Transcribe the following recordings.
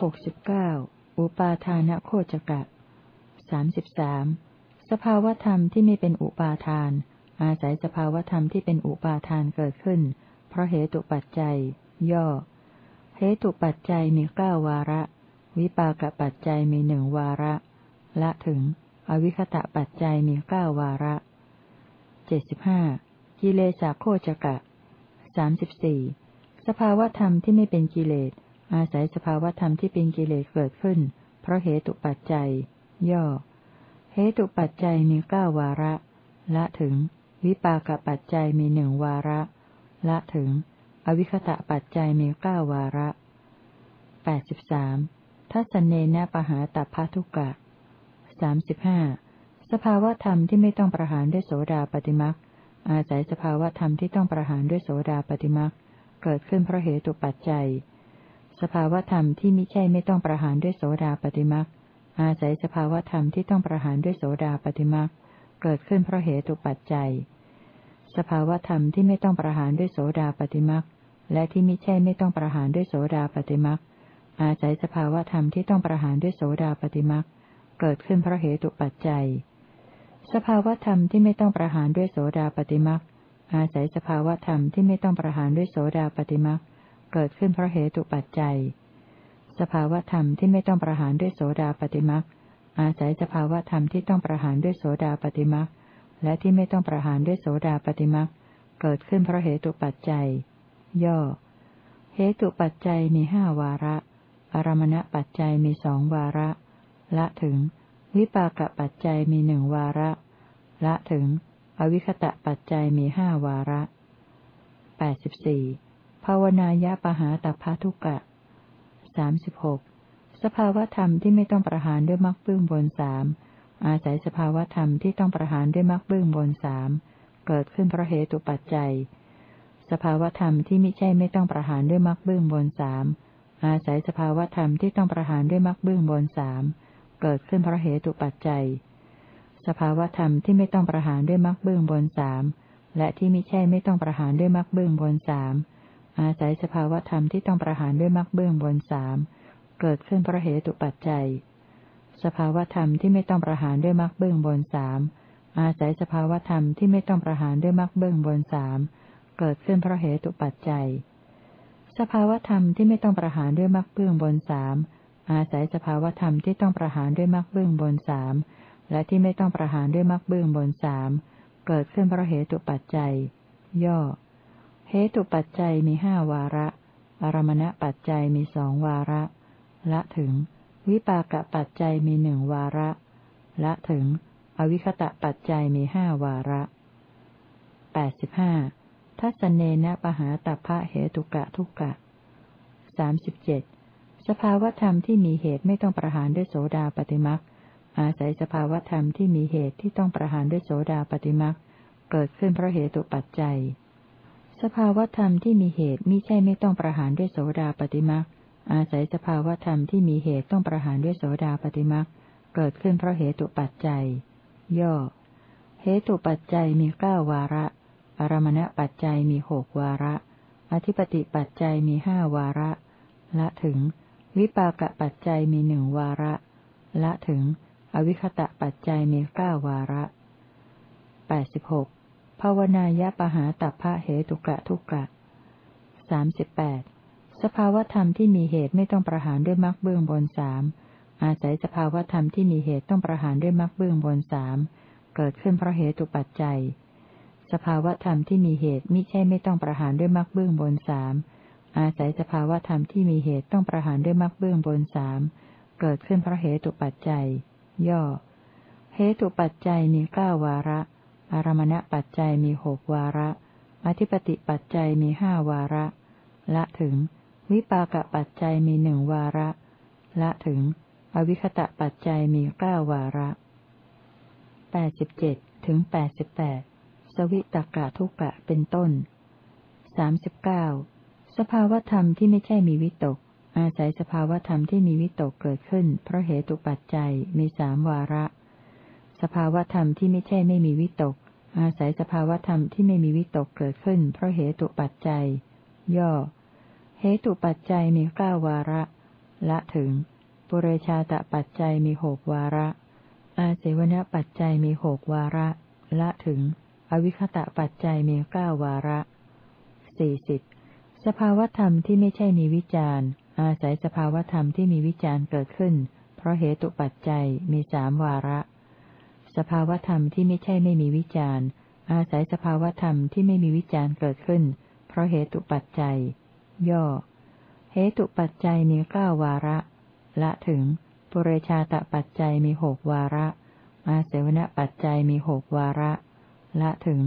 หกสิบเก้าอุปาทานโคจกะสามสิบสามสภาวธรรมที่ไม่เป็นอุปาทาน อาศัยสภาวธรรมที่เป็นอุปาทานเกิดขึ้น เพราะเหตุปัจจัย ย่อ เหตุปัจจัยมีเก้าวาระ วิปากปัจจัยมีหนึ่งวาระ ละถึง อวิคตะปัจจัยมีเก้าวาระเจ็ดสิบห้ากิเลสโคจกะสามสิบสี่สภาวธรรมที่ไม่เป็นกิเลส อาศัยสภาวธรรมที่เป็นกิเลสเกิดขึ้น เพราะเหตุปัจจัย ย่อ เหตุปัจจัยมีเก้าวาระ ละถึง วิปากปัจจัยมีหนึ่งวาระ ละถึง อวิคตะปัจจัยมีเก้าวาระแปดสิบสามทัศเนนะปหาตัพทุกะสามสิบห้าสภาวธรรมที่ไม่ต้องประหารด้วยโสดาปฏิมักอาศัยสภาวธรรมที่ต้องประหารด้วยโสดาปฏิมักเกิดขึ้นเพราะเหตุปัจจัย สภาวธรรมที่มิใช่ไม่ต้องประหารด้วยโสดาปฏิมักอาศัยสภาวธรรมที่ต้องประหารด้วยโสดาปฏิมักเกิดขึ้นเพราะเหตุปัจจัย สภาวธรรมที่ไม่ต้องประหารด้วยโสดาปฏิมักและที่มิใช่ไม่ต้องประหารด้วยโสดาปฏิมักอาศัยสภาวธรรมที่ต้องประหารด้วยโสดาปฏิมักเกิดขึ้นเพราะเหตุปัจจัย สภาวธรรมที่ไม่ต้องประหารด้วยโสดาปฏิมักอาศัยสภาวธรรมที่ไม่ต้องประหารด้วยโสดาปฏิมักเเกิดขึ้นเพราะเหตุปัจจัย สภาวธรรมที่ไม่ต้องประหารด้วยโสดาปฏิมักอาศัยสภาวธรรมที่ต้องประหารด้วยโสดาปฏิมักและที่ไม่ต้องประหารด้วยโสดาปฏิมักเกิดขึ้นเพราะเหตุปัจจัย ย่อ เหตุปัจจัยมีห้าวาระ อารมณปัจจัยมีสองวาระ ละถึง วิปากปัจจัยมีหนึ่งวาระ ละถึง อวิคตะปัจจัยมีห้าวาระแปดสิบสี่ ภาวนายะปหาตัพทุกะสามสิบหกสภาวธรรมที่ไม่ต้องประหารด้วยมรรคเบื้องบนสามอาศัยสภาวธรรมที่ต้องประหารด้วยมรรคเบื้องบนสามเกิดขึ้นเพราะเหตุปัจจัย สภาวธรรมที่ไม่ใช่ไม่ต้องประหารด้วยมรรคเบื้องบนสามอาศัยสภาวธรรมที่ต้องประหารด้วยมรรคเบื้องบนสามเกิดขึ้นเพราะเหตุปัจจัย สภาวธรรมที่ไม่ต้องประหารด้วยมรรคเบื้องบนสามและที่ไม่ใช่ไม่ต้องประหารด้วยมรรคเบื้องบนสาม อาศัยสภาวธรรมที่ต้องประหารด้วยมรรคเบื้องบนสามเกิดขึ้นเพราะเหตุปัจจัย สภาวธรรมที่ไม่ต้องประหารด้วยมรรคเบื้องบนสามอาศัยสภาวธรรมที่ไม่ต้องประหารด้วยมรรคเบื้องบนสามเกิดขึ้นเพราะเหตุปัจจัย สภาวธรรมที่ไม่ต้องประหารด้วยมรรคเบื้องบนสามอาศัยสภาวธรรมที่ต้องประหารด้วยมรรคเบื้องบนสามและที่ไม่ต้องประหารด้วยมรรคเบื้องบนสามเกิดขึ้นเพราะเหตุปัจจัย ย่อ เหตุปัจจัยมีห้าวาระ อารมณปัจจัยมีสองวาระ ละถึง วิปากปัจจัยมีหนึ่งวาระ ละถึง อวิคตะปัจจัยมีห้าวาระแปดสิบห้าทัศเนนะปหาตัพะเหตุกะทุกกะสามสิบเจ็ดสภาวธรรมที่มีเหตุไม่ต้องประหารด้วยโสดาปฏิมักอาศัยสภาวธรรมที่มีเหตุที่ต้องประหารด้วยโสดาปฏิมักเกิดขึ้นเพราะเหตุปัจจัย สภาวธรรมที่มีเหตุมิใช่ไม่ต้องประหารด้วยโสดาปฏิมักอาศัยสภาวธรรมที่มีเหตุต้องประหารด้วยโสดาปฏิมักเกิดขึ้นเพราะเหตุปัจจัย ย่อ เหตุปัจจัยมีเก้าวาระ อารมณปัจจัยมีหกวาระ อธิปติปัจจัยมีห้าวาระ ละถึง วิปากปัจจัยมีหนึ่งวาระ ละถึง อวิคตะปัจจัยมีเก้าวาระแปดสิบหก ภาวนายะปหาตัพพะเหตุกะทุกกะสามสิบแปดสภาวธรรมที่มีเหตุไม่ต้องประหารด้วยมรรคเบื้องบนสามอาศัยสภาวธรรมที่มีเหตุต้องประหารด้วยมรรคเบื้องบนสามเกิดขึ้นเพราะเหตุปัจจัย สภาวธรรมที่มีเหตุมิใช่ไม่ต้องประหารด้วยมรรคเบื้องบนสามอาศัยสภาวธรรมที่มีเหตุต้องประหารด้วยมรรคเบื้องบนสามเกิดขึ้นเพราะเหตุปัจจัย ย่อเหตุปัจจัยมีเก้าวาระ อารมณปัจจัยมีหกวาระ อธิปติปัจจัยมีห้าวาระ ละถึง วิปากปัจจัยมีหนึ่งวาระ ละถึง อวิคตะปัจจัยมีเก้าวาระแปดสิบเจ็ดถึงแปดสิบแปดสวิตกะทุกะเป็นต้นสามสิบเก้าสภาวธรรมที่ไม่ใช่มีวิตก อาศัยสภาวธรรมที่มีวิตกเกิดขึ้น เพราะเหตุปัจจัยมีสามวาระ สภาวธรรมที่ไม่ใช่ไม่มีวิตก อาศัยสภาวธรรมที่ไม่มีวิตกเกิดขึ้น เพราะเหตุปัจจัย ย่อ เหตุปัจจัยมีเก้าวาระ ละถึง ปุเรชาตปัจจัยมีหกวาระ อาเสวนปัจจัยมีหกวาระ ละถึง อวิคตะปัจจัยมีเก้าวาระสี่สิบสภาวธรรมที่ไม่ใช่มีวิจารณ์อาศัยสภาวธรรมที่มีวิจารณ์เกิดขึ้น เพราะเหตุปัจจัยมีสามวาระ สภาวธรรมที่ไม่ใช่ไม่มีวิจารณ์ อาศัยสภาวธรรมที่ไม่มีวิจารณ์เกิดขึ้น เพราะเหตุปัจจัย ย่อ เหตุปัจจัยมีเก้าวาระ ละถึง ปุเรชาตปัจจัยมีหกวาระ อาเสวนปัจจัยมีหกวาระ ละถึง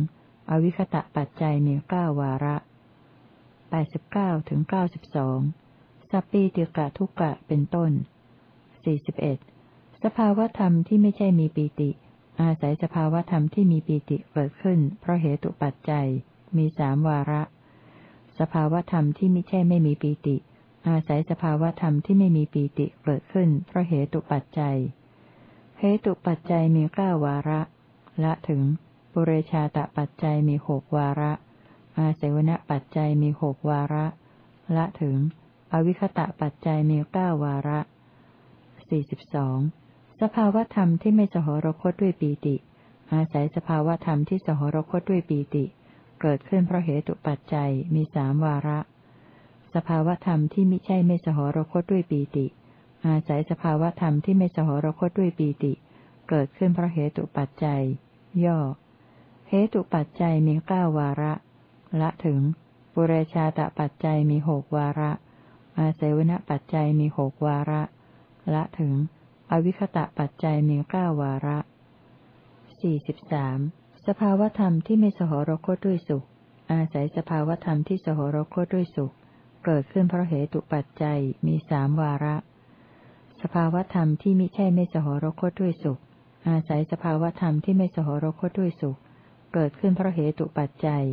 อวิคตะปัจจัยมีเก้าวาระแปดสิบเก้าถึงเก้าสิบสองสัพปีติกะทุกะเป็นต้นสี่สิบเอ็ดสภาวธรรมที่ไม่ใช่มีปีติ อาศัยสภาวธรรมที่มีปีติเกิดขึ้น เพราะเหตุปัจจัย มีสามวาระ สภาวธรรมที่ไม่ใช่ไม่มีปีติ อาศัยสภาวธรรมที่ไม่มีปีติเกิดขึ้น เพราะเหตุปัจจัย เหตุปัจจัยมีเก้าวาระ ละถึงปุเรชาตปัจจัยมีหกวาระ อาเสวนปัจจัยมีหกวาระ ละถึง อวิคตะปัจจัยมีเก้าวาระสี่สิบสอง สภาวธรรมที่ไม่สหรคตด้วยปีติ อาศัยสภาวธรรมที่สหรคตด้วยปีติ เกิดขึ้นเพราะเหตุปัจจัยมีสามวาระ สภาวธรรมที่ไม่ใช่ไม่สหรคตด้วยปีติ อาศัยสภาวธรรมที่ไม่สหรคตด้วยปีติ เกิดขึ้นเพราะเหตุปัจจัย ย่อ เหตุปัจจัยมีเก้าวาระ ละถึง ปุเรชาตปัจจัยมีหกวาระ อาเสวนปัจจัยมีหกวาระ ละถึง อวิคตะปัจจัยมีเก้าวาระสี่สิบสามสภาวธรรมที่ไม่สหรคตด้วยสุข อาศัยสภาวธรรมที่สหรคตด้วยสุข เกิดขึ้นเพราะเหตุปัจจัยมีสามวาระ สภาวธรรมที่มิใช่ไม่สหรคตด้วยสุข อาศัยสภาวธรรมที่ไม่สหรคตด้วยสุข เกิดขึ้นเพราะเหตุปัจจัย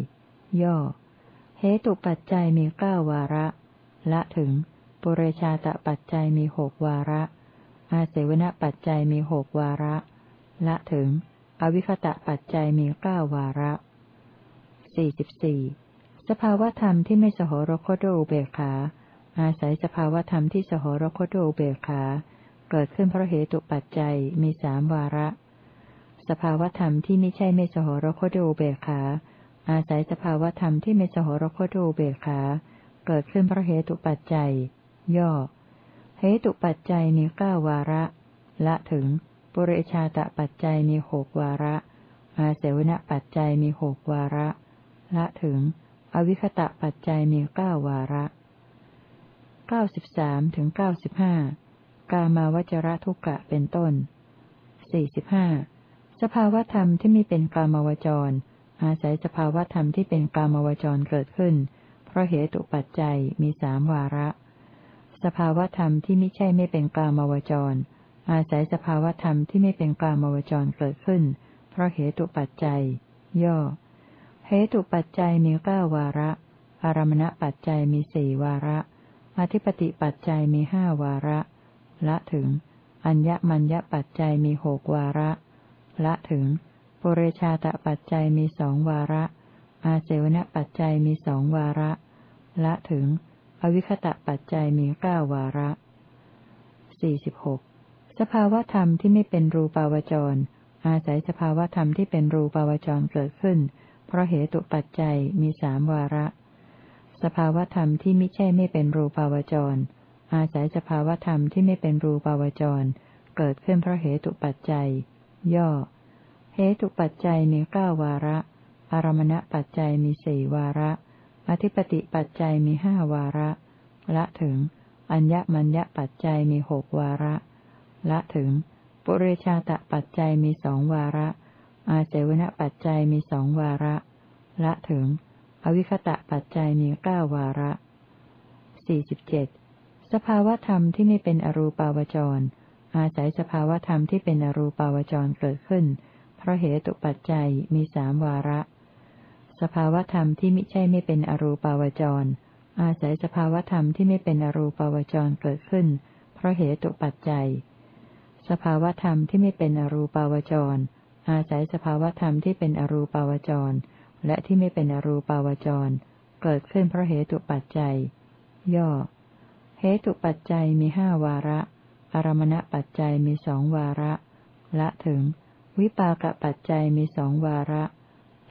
ย่อ เหตุปัจจัยมีเก้าวาระ ละถึงปุเรชาตปัจจัยมีหกวาระ อาเสวนปัจจัยมีหกวาระ ละถึง อวิคตะปัจจัยมีเก้าวาระสี่สิบสี่สภาวธรรมที่ไม่สหรคตด้วยอุเบขา อาศัยสภาวธรรมที่สหรคตด้วยอุเบขา เกิดขึ้นเพราะเหตุปัจจัยมีสามวาระ สภาวธรรมที่ไม่ใช่ไม่สหรคตด้วยอุเบขา อาศัยสภาวธรรมที่ไม่สหรคตรูเบขา เกิดขึ้นเพราะเหตุปัจจัย ย่อ เหตุปัจจัยมีเก้าวาระ ละถึง ปุเรชาตปัจจัยมีหกวาระ อาเสวนปัจจัยมีหกวาระ ละถึง อวิคตะปัจจัยมีเก้าวาระเก้าสิบสามถึงเก้าสิบห้ากามาวจระทุกะเป็นต้นสี่สิบห้าสภาวธรรมที่ไม่เป็นกามาวจร อาศัยสภาวธรรมที่เป็นกามวจรเกิดขึ้น เพราะเหตุปัจจัยมีสามวาระ สภาวธรรมที่ไม่ใช่ไม่เป็นกลามวจร อาศัยสภาวธรรมที่ไม่เป็นกลามวจรเกิดขึ้น เพราะเหตุปัจจัย ย่อ เหตุปัจจัยมีเก้าวาระ อารมณปัจจัยมีสี่วาระ อธิปติปัจจัยมีห้าวาระ ละถึง อัญญมัญญปัจจัยมีหกวาระ ละถึงปุเรชาตปัจจัยมีสองวาระ อาเจวณปัจจัยมีสองวาระ ละถึง อวิคตะปัจจัยมีเก้าวาระสี่สิบหกสภาวธรรมที่ไม่เป็นรูปาวจร อาศัยสภาวธรรมที่เป็นรูปาวจรเกิดขึ้น เพราะเหตุปัจจัยมีสามวาระ สภาวธรรมที่ไม่ใช่ไม่เป็นรูปาวจร อาศัยสภาวธรรมที่ไม่เป็นรูปาวจร เกิดขึ้นเพราะเหตุปัจจัย ย่อ เหตุปัจจัยมีเก้าวาระ อารมณปัจจัยมีสี่วาระ อธิปติปัจจัยมีห้าวาระ ละถึง อัญญมัญญปัจจัยมีหกวาระ ละถึง ปุเรชาตปัจจัยมีสองวาระ อาเจวณปัจจัยมีสองวาระ ละถึง อวิคตะปัจจัยมีเก้าวาระสี่สิบเจ็ดสภาวธรรมที่ไม่เป็นอรูปาวจร อาศัยสภาวธรรมที่เป็นอรูปาวจรเกิดขึ้น เพราะเหตุปัจจัยมีสามวาระ สภาวธรรมที่ไม่ใช่ไม่เป็นอรูปาวจร อาศัยสภาวธรรมที่ไม่เป็นอรูปาวจรเกิดขึ้น เพราะเหตุปัจจัย สภาวธรรมที่ไม่เป็นอรูปาวจร อาศัยสภาวธรรมที่เป็นอรูปาวจร และที่ไม่เป็นอรูปาวจร เกิดขึ้นเพราะเหตุปัจจัย ย่อ เหตุปัจจัยมีห้าวาระ อารมณปัจจัยมีสองวาระ ละถึง วิปากปัจจัยมีสองวาระ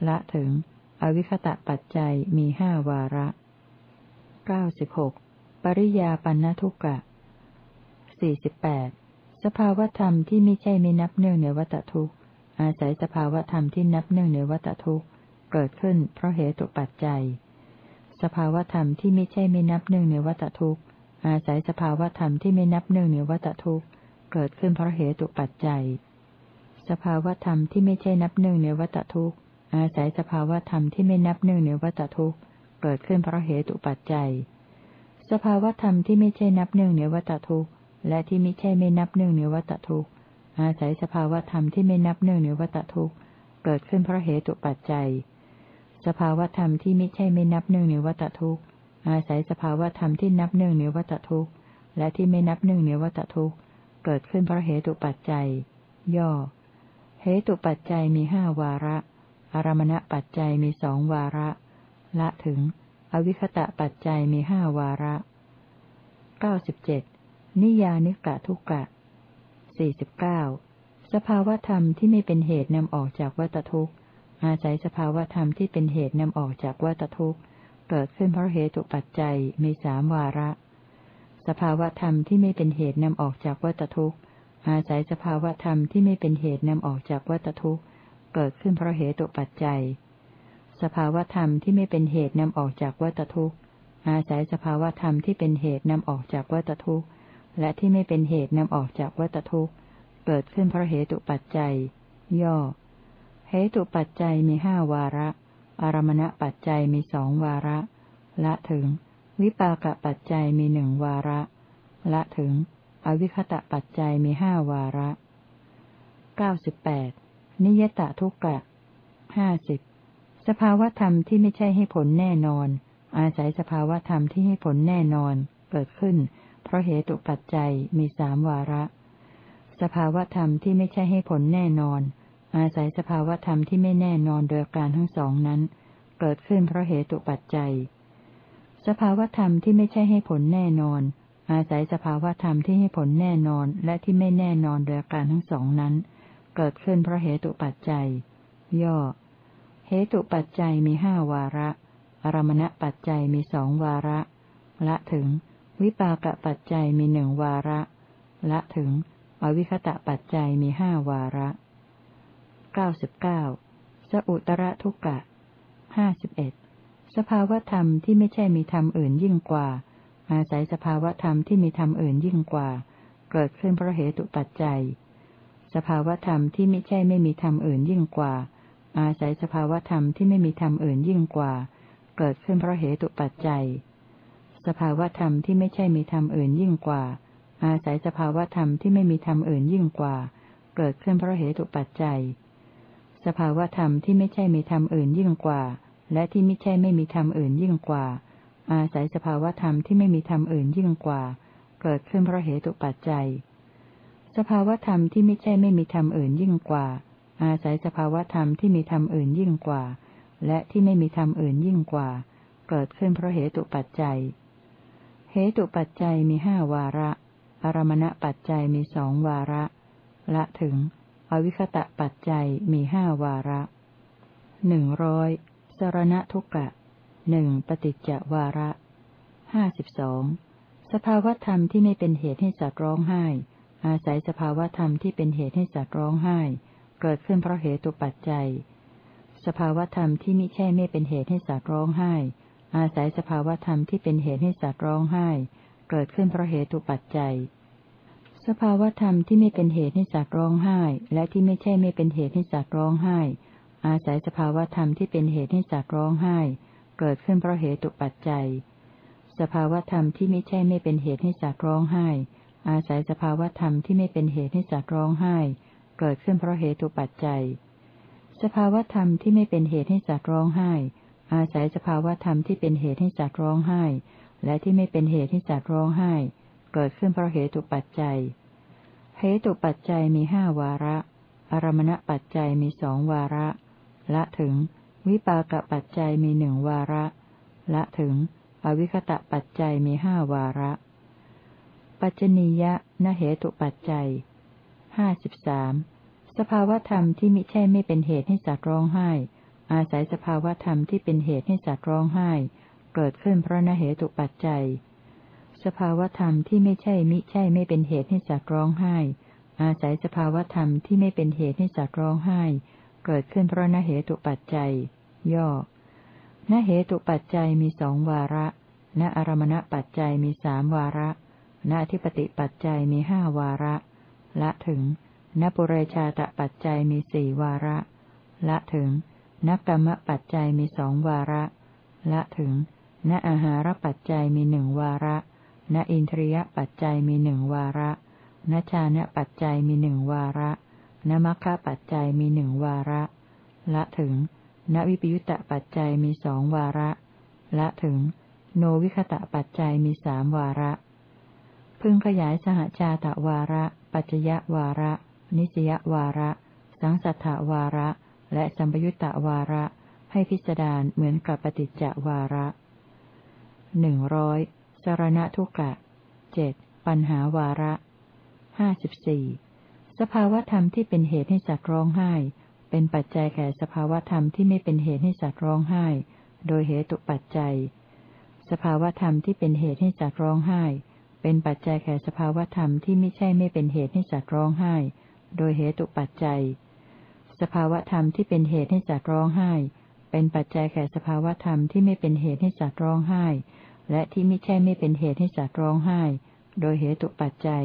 ละถึง อวิคตะปัจจัยมีห้าวาระเก้าสิบหกปริยาปันทุกะสี่สิบแปดสภาวธรรมที่ไม่ใช่ไม่นับเนื่องในวัตทุกอาศัยสภาวธรรมที่นับเนื่องในวัตทุกเกิดขึ้นเพราะเหตุปัจจัย สภาวธรรมที่ไม่ใช่ไม่นับเนื่องในวัตทุกอาศัยสภาวธรรมที่ไม่นับเนื่องในวัตทุกเกิดขึ้นเพราะเหตุปัจจัย สภาวธรรมที่ไม่ใช่นับเนื่องในวัตทุกข์ อาศัยสภาวธรรมที่ไม่นับเนื่องในวัตทุกข์เกิดขึ้นเพราะเหตุปัจจัย สภาวธรรมที่ไม่ใช่นับเนื่องในวัตทุกข์และที่ไม่ใช่ไม่นับเนื่องในวัตทุกข์อาศัยสภาวธรรมที่ไม่นับเนื่องในวัตทุกข์เกิดขึ้นเพราะเหตุปัจจัย สภาวธรรมที่ไม่ใช่ไม่นับเนื่องในวัตทุกข์อาศัยสภาวธรรมที่นับเนื่องในวัตทุกข์และที่ไม่นับเนื่องในวัตทุกข์เกิดขึ้นเพราะเหตุปัจจัย ย่อ เหตุปัจจัยมีห้าวาระ อารมณปัจจัยมีสองวาระ ละถึง อวิคตะปัจจัยมีห้าวาระเก้าสิบเจ็ดนิยานิกะทุกะสี่สิบเก้าสภาวธรรมที่ไม่เป็นเหตุนำออกจากวัตทุกข์ อาศัยสภาวธรรมที่เป็นเหตุนำออกจากวัตทุกข์ เกิดขึ้นเพราะเหตุปัจจัยมีสามวาระ สภาวธรรมที่ไม่เป็นเหตุนำออกจากวัตทุกข์ อาศัยสภาวธรรมที่ไม่เป็นเหตุนำออกจากวัตทุกข์ เกิดขึ้นเพราะเหตุปัจจัย สภาวธรรมที่ไม่เป็นเหตุนำออกจากวัตทุกข์ อาศัยสภาวธรรมที่เป็นเหตุนำออกจากวัตทุกข์ และที่ไม่เป็นเหตุนำออกจากวัตทุกข์ เกิดขึ้นเพราะเหตุปัจจัย ย่อ เหตุปัจจัยมีห้าวาระ อารมณปัจจัยมีสองวาระ ละถึง วิปากปัจจัยมีหนึ่งวาระ ละถึง อวิคตะปัจจัยมีห้าวาระเก้าสิบแปด นิยตทุกกะห้าสิบสภาวธรรมที่ไม่ใช่ให้ผลแน่นอน อาศัยสภาวธรรมที่ให้ผลแน่นอน เกิดขึ้น เพราะเหตุปัจจัยมีสามวาระ สภาวธรรมที่ไม่ใช่ให้ผลแน่นอน อาศัยสภาวธรรมที่ไม่แน่นอนโดยการทั้งสองนั้น เกิดขึ้นเพราะเหตุปัจจัย สภาวธรรมที่ไม่ใช่ให้ผลแน่นอน อาศัยสภาวธรรมที่ให้ผลแน่นอนและที่ไม่แน่นอนโดยการทั้งสองนั้นเเกิดขึ้นเพราะเหตุปัจจัย ย่อ เหตุปัจจัยมีห้าวาระ อารมณปัจจัยมีสองวาระ ละถึง วิปากปัจจัยมีหนึ่งวาระ ละถึง อวิคตะปัจจัยมีห้าวาระเก้าสิบเก้าสอุตระทุกะห้าสิบเอ็ดสภาวธรรมที่ไม่ใช่มีธรรมอื่นยิ่งกว่า อาศัยสภาวธรรมที่มีธรรมอื่นยิ่งกว่า เกิดขึ้นเพราะเหตุปัจจัย สภาวธรรมที่ไม่ใช่ไม่มีธรรมอื่นยิ่งกว่า อาศัยสภาวธรรมที่ไม่มีธรรมอื่นยิ่งกว่า เกิดขึ้นเพราะเหตุปัจจัย สภาวธรรมที่ไม่ใช่มีธรรมอื่นยิ่งกว่า อาศัยสภาวธรรมที่ไม่มีธรรมอื่นยิ่งกว่า เกิดขึ้นเพราะเหตุปัจจัย สภาวธรรมที่ไม่ใช่มีธรรมอื่นยิ่งกว่า และที่ไม่ใช่ไม่มีธรรมอื่นยิ่งกว่า อาศัยสภาวธรรมที่ไม่มีธรรมอื่นยิ่งกว่า เกิดขึ้นเพราะเหตุปัจจัย สภาวธรรมที่ไม่ใช่ไม่มีธรรมอื่นยิ่งกว่า อาศัยสภาวธรรมที่มีธรรมอื่นยิ่งกว่า และที่ไม่มีธรรมอื่นยิ่งกว่า เกิดขึ้นเพราะเหตุปัจจัย เหตุปัจจัยมีห้าวาระ อารมณปัจจัยมีสองวาระ ละถึง อวิคตะปัจจัยมีห้าวาระหนึ่งร้อยสรณทุกะหนึ่งปฏิจจวาระห้าสิบสองสภาวธรรมที่ไม่เป็นเหตุให้สัตว์ร้องไห้ อาศัยสภาวธรรมที่เป็นเหตุให้สัตว์ร้องไห้ เกิดขึ้นเพราะเหตุปัจจัย สภาวธรรมที่มิใช่ไม่เป็นเหตุให้สัตว์ร้องไห้ อาศัยสภาวธรรมที่เป็นเหตุให้สัตว์ร้องไห้ เกิดขึ้นเพราะเหตุปัจจัย สภาวธรรมที่ไม่เป็นเหตุให้สัตว์ร้องไห้ และที่ไม่ใช่ไม่เป็นเหตุให้สัตว์ร้องไห้ อาศัยสภาวธรรมที่เป็นเหตุให้สัตว์ร้องไห้ เกิดขึ้นเพราะเหตุปัจจัย สภาวธรรมที่ไม่ใช่ไม่เป็นเหตุให้สัตว์ร้องไห้ อาศัยสภาวธรรมที่ไม่เป็นเหตุให้สัตว์ร้องไห้ เกิดขึ้นเพราะเหตุปัจจัย สภาวธรรมที่ไม่เป็นเหตุให้สัตว์ร้องไห้ อาศัยสภาวธรรมที่เป็นเหตุให้สัตว์ร้องไห้ และที่ไม่เป็นเหตุให้สัตว์ร้องไห้ เกิดขึ้นเพราะเหตุปัจจัย เหตุปัจจัยมีห้าวาระ อารมณปัจจัยมีสองวาระ ละถึง วิปากปัจจัยมีหนึ่งวาระ ละถึง อวิคตะปัจจัยมีห้าวาระ ปัจจนียะนเหตุปัจจัยห้าสิบสามสภาวธรรมที่มิใช่ไม่เป็นเหตุให้สัตว์ร้องไห้ อาศัยสภาวธรรมที่เป็นเหตุให้สัตว์ร้องไห้ เกิดขึ้นเพราะนเหตุปัจจัย สภาวธรรมที่ไม่ใช่มิใช่ไม่เป็นเหตุให้สัตว์ร้องไห้ อาศัยสภาวธรรมที่ไม่เป็นเหตุให้สัตว์ร้องไห้ เกิดขึ้นเพราะนเหตุปัจจัย ย่อนเหตุปัจจัยมีสองวาระ ณอารมณปัจจัยมีสามวาระ ณทิปติปัจจัยมีห้าวาระ ละถึงนปุเรชาตปัจจัยมีสี่วาระ ละถึงนกรรมปัจจัยมีสองวาระ ละถึงณอาหารปัจจัยมีหนึ่งวาระ ณอินทรียปัจจัยมีหนึ่งวาระณชานะปัจจัยมีหนึ่งวาระณมัคคะปัจจัยมีหนึ่งวาระ ละถึงณวิปยุตตปัจจัยมีสองวาระ ละถึง โนวิคตะปัจจัยมีสามวาระ พึงขยายสหชาตวาระ ปัจจยวาระ นิสยวาระ สังสัทธวาระ และสัมปยุตตวาระ ให้พิจารณาเหมือนกับปฏิจจวาระหนึ่งร้อยสารณทุกะเจ็ดปัญหาวาระห้าสิบสี่สภาวธรรมที่เป็นเหตุให้สัตว์ร้องไห้ เป็นปัจจัยแก่สภาวธรรมที่ไม่เป็นเหตุให้สัตว์ร้องไห้ โดยเหตุปัจจัย สภาวธรรมที่เป็นเหตุให้สัตว์ร้องไห้ เป็นปัจจัยแก่สภาวธรรมที่ไม่ใช่ไม่เป็นเหตุให้สัตว์ร้องไห้ โดยเหตุปัจจัย สภาวธรรมที่เป็นเหตุให้สัตว์ร้องไห้ เป็นปัจจัยแก่สภาวธรรมที่ไม่เป็นเหตุให้สัตว์ร้องไห้ และที่ไม่ใช่ไม่เป็นเหตุให้สัตว์ร้องไห้ โดยเหตุปัจจัย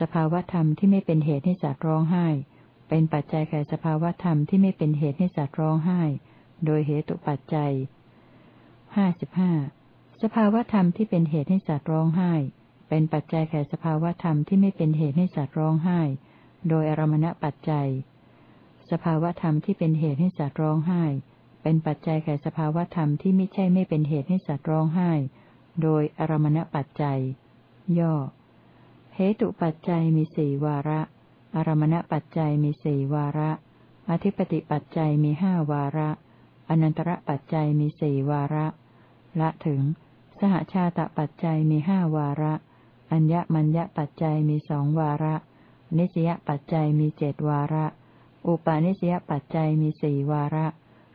สภาวธรรมที่ไม่เป็นเหตุให้สัตว์ร้องไห้ เป็นปัจจัยแก่สภาวธรรมที่ไม่เป็นเหตุให้สัตว์ร้องไห้ โดยเหตุปัจจัยห้าสิบห้า สภาวธรรมที่เป็นเหตุให้สัตว์ร้องไห้ เป็นปัจจัยแก่สภาวธรรมที่ไม่เป็นเหตุให้สัตว์ร้องไห้ โดยอารมณปัจจัย สภาวธรรมที่เป็นเหตุให้สัตว์ร้องไห้ เป็นปัจจัยแก่สภาวธรรมที่ไม่ใช่ไม่เป็นเหตุให้สัตว์ร้องไห้ โดยอารมณปัจจัย ย่อ เหตุปัจจัยมีสี่วาระ อารมณปัจจัยมีสี่วาระ อธิปติปัจจัยมีห้าวาระ อนันตระปัจจัยมีสี่วาระ ละถึง สหชาตปัจจัยมีห้าวาระ อัญญมัญญปัจจัยมีสองวาระ นิสยปัจจัยมีเจดวาระ อุปาณิสยปัจจัยมีสี่วาระ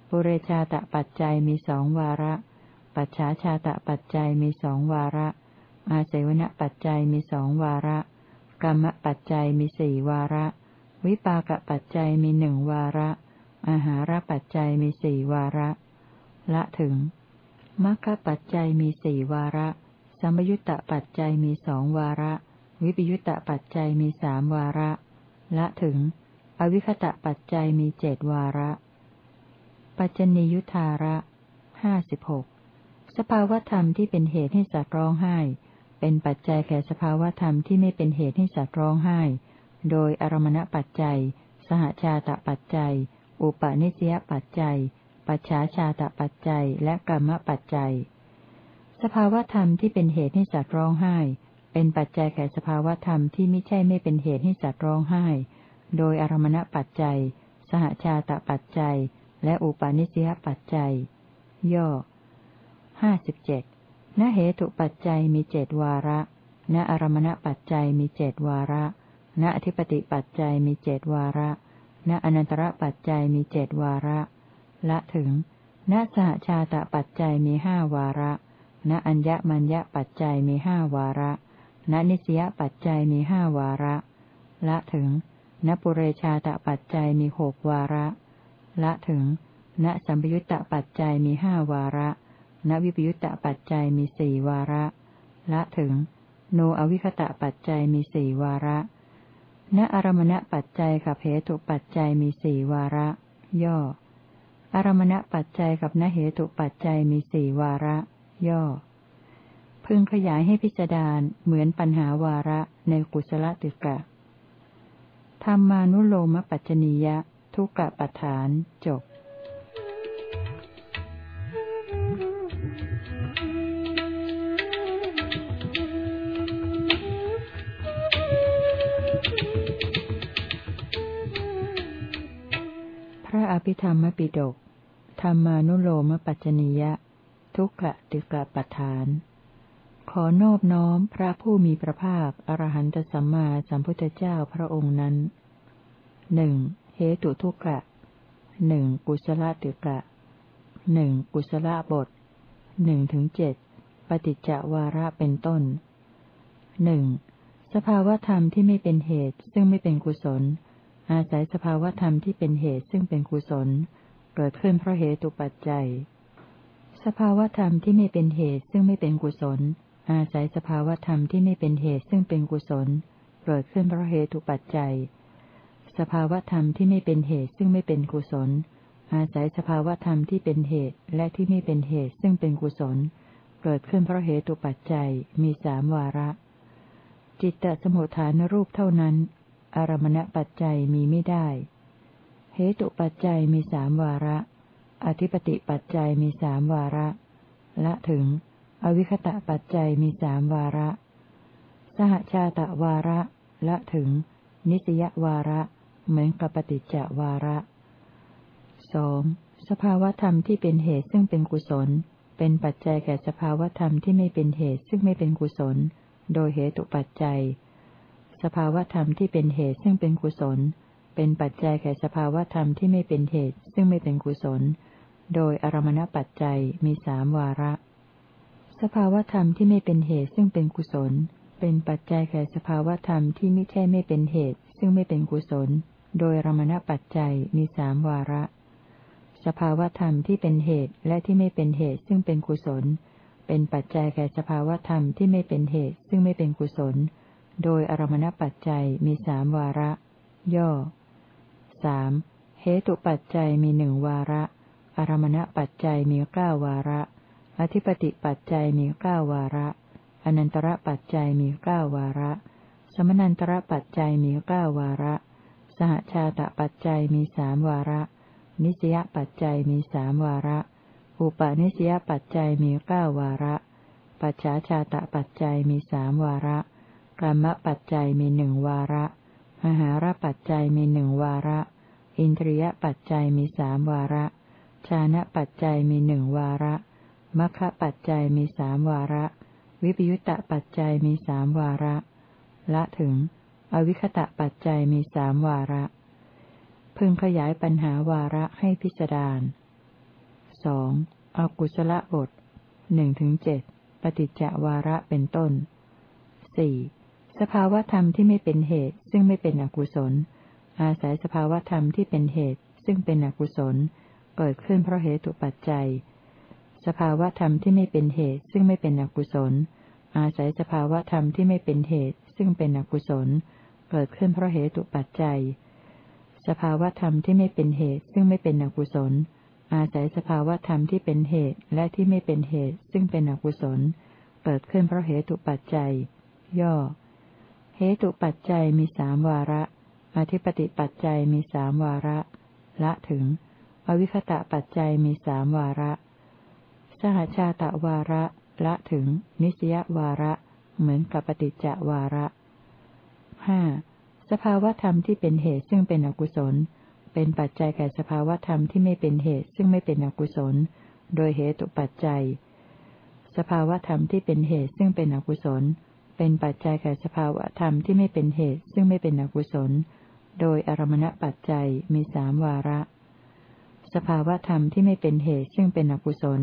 ปุเรชาตปัจจัยมีสองวาระ ปัจฉาชาตปัจจัยมีสองวาระ อาเสวนปัจจัยมีสองวาระ กรรมปัจจัยมีสี่วาระ วิปากปัจจัยมีหนึ่งวาระอาหารปัจจัยมีสี่วาระ ละถึง มัคคปัจจัยมีสี่วาระ สมยุตตปัจจัยมีสองวาระ วิปยุตตปัจจัยมีสามวาระ ละถึง อวิคตะปัจจัยมีเจดวาระ ปัจจนิยุทธาระห้าสิบหกสภาวธรรมที่เป็นเหตุให้สัตว์ร้องไห้ เป็นปัจจัยแก่สภาวธรรมที่ไม่เป็นเหตุให้สัตว์ร้องไห้ โดยอารมณปัจจัย สหชาตะปัจจัย อุปนิสยปัจจัย ปัจฉาชาตปัจจัยและกรรมปัจจัย สภาวธรรมที่เป็นเหตุให้สัตว์ร้องไห้ เป็นปัจจัยแก่สภาวธรรมที่ไม่ใช่ไม่เป็นเหตุให้สัตว์ร้องไห้ โดยอารมณปัจจัย สหชาตปัจจัย และอุปาณิสยปัจจัย ย่อห้าสิบเจ็ดณเหตุปัจจัยมีเจดวาระ ณอารมณปัจจัยมีเจดวาระ ณอธิปติปัจจัยมีเจดวาระ ณอนันตระปัจจัยมีเจดวาระ ละถึง ณสหชาตปัจจัยมีห้าวาระ ณอัญญมัญญปัจจัยมีห้าวาระ ณนิสยปัจจัยมีห้าวาระ ละถึง ณปุเรชาตปัจจัยมีหกวาระ ละถึง ณสัมปยุตตปัจจัยมีห้าวาระ ณวิปยุตตปัจจัยมีสี่วาระ ละถึง โนอวิคตะปัจจัยมีสี่วาระณอารมณปัจจัยกับเหตุปัจจัยมีสี่วาระ ย่อ อารมณปัจจัยกับนเหตุปัจจัยมีสี่วาระ ย่อ พึงขยายให้พิจารณาเหมือนปัญหาวาระในกุศลติกะธรรมานุโลมปัจจนียะ ทุกกะปัฏฐานจบ อภิธรรมปิฎกธรรมานุโลมปัจจนิยะ ทุกขติกะปฐาน ขอนอบน้อมพระผู้มีพระภาคอรหันตสัมมาสัมพุทธเจ้าพระองค์นั้นหนึ่งเหตุทุกกะหนึ่งกุศลติกะหนึ่งกุศลบทหนึ่งถึงเจ็ดปฏิจจวาระเป็นต้นหนึ่งสภาวธรรมที่ไม่เป็นเหตุซึ่งไม่เป็นกุศล อาศัยสภาวธรรมที่เป็นเหตุซึ่งเป็นกุศล เกิดขึ้นเพราะเหตุปัจจัย สภาวธรรมที่ไม่เป็นเหตุซึ่งไม่เป็นกุศล อาศัยสภาวธรรมที่ไม่เป็นเหตุซึ่งเป็นกุศล เกิดขึ้นเพราะเหตุปัจจัย สภาวธรรมที่ไม่เป็นเหตุซึ่งไม่เป็นกุศล อาศัยสภาวธรรมที่เป็นเหตุและที่ไม่เป็นเหตุซึ่งเป็นกุศล เกิดขึ้นเพราะเหตุปัจจัยมีสามวาระ จิตตสมุทฐานรูปเท่านั้น อารมณปัจจัยมีไม่ได้ เหตุปัจจัยมีสามวาระ อธิปติปัจจัยมีสามวาระ ละถึง อวิคตะปัจจัยมีสามวาระ สหชาตะวาระ ละถึง นิสยวาระ เหมือนกับปฏิจจวาระสองสภาวธรรมที่เป็นเหตุซึ่งเป็นกุศล เป็นปัจจัยแก่สภาวธรรมที่ไม่เป็นเหตุซึ่งไม่เป็นกุศล โดยเหตุปัจจัย สภาวธรรมที่เป็นเหตุซึ่งเป็นกุศล เป็นปัจจัยแก่สภาวธรรมที่ไม่เป็นเหตุซึ่งไม่เป็นกุศล โดยอารมณปัจจัยมีสามวาระ สภาวธรรมที่ไม่เป็นเหตุซึ่งเป็นกุศล เป็นปัจจัยแก่สภาวธรรมที่ไม่ใช่ไม่เป็นเหตุ ซึ่งไม่เป็นกุศล โดยอารมณปัจจัยมีสามวาระ สภาวธรรมที่เป็นเหตุและที่ไม่เป็นเหตุซึ่งเป็นกุศล เป็นปัจจัยแก่สภาวธรรมที่ไม่เป็นเหตุซึ่งไม่เป็นกุศล โดยอารมณปัจจัยมีสามวาระ ย่อสามเหตุปัจจัยมีหนึ่งวาระ อารมณปัจจัยมีเก้าวาระ อธิปติปัจจัยมีเก้าวาระ อนันตระปัจจัยมีเก้าวาระ สมนันตระปัจจัยมีเก้าวาระ สหชาตปัจจัยมีสามวาระ นิสยปัจจัยมีสามวาระ อุปนิสยปัจจัยมีเก้าวาระ ปัจฉาชาตปัจจัยมีสามวาระ กรรมปัจจัยมีหนึ่งวาระ มหาราปัจจัยมีหนึ่งวาระ อินทรียปัจจัยมีสามวาระ ชานะปัจจัยมีหนึ่งวาระมัคคะปัจจัยมีสามวาระ วิปยุตตปัจจัยมีสามวาระ ละถึง อวิคตะปัจจัยมีสามวาระ พึงขยายปัญหาวาระให้พิจารณาสองอกุศลบทหนึ่งถึงเจ็ดปฏิจจวาระเป็นต้นสี่ สภาวธรรมที่ไม่เป็นเหตุ ซึ่งไม่เป็นอกุศล อาศัยสภาวธรรมที่เป็นเหตุ ซึ่งเป็นอกุศล เกิดขึ้นเพราะเหตุปัจจัย สภาวธรรมที่ไม่เป็นเหตุ ซึ่งไม่เป็นอกุศล อาศัยสภาวธรรมที่ไม่เป็นเหตุ ซึ่งเป็นอกุศล เกิดขึ้นเพราะเหตุปัจจัย สภาวธรรมที่ไม่เป็นเหตุ ซึ่งไม่เป็นอกุศล อาศัยสภาวธรรมที่เป็นเหตุและที่ไม่เป็นเหตุ ซึ่งเป็นอกุศล เกิดขึ้นเพราะเหตุปัจจัย ย่อ เหตุปัจจัยมีสามวาระ อธิปติปัจจัยมีสามวาระ ละถึง อวิคตะปัจจัยมีสามวาระ สหชาตะวาระ ละถึง นิสยวาระ เหมือนกับปฏิจจวาระห้าสภาวธรรมที่เป็นเหตุซึ่งเป็นอกุศล เป็นปัจจัยแก่สภาวธรรมที่ไม่เป็นเหตุซึ่งไม่เป็นอกุศล โดยเหตุปัจจัย สภาวธรรมที่เป็นเหตุซึ่งเป็นอกุศล เป็นปัจจัยแก่สภาวธรรมที่ไม่เป็นเหตุซึ่งไม่เป็นอกุศล โดยอารมณปัจจัยมีสามวาระ สภาวธรรมที่ไม่เป็นเหตุซึ่งเป็นอกุศล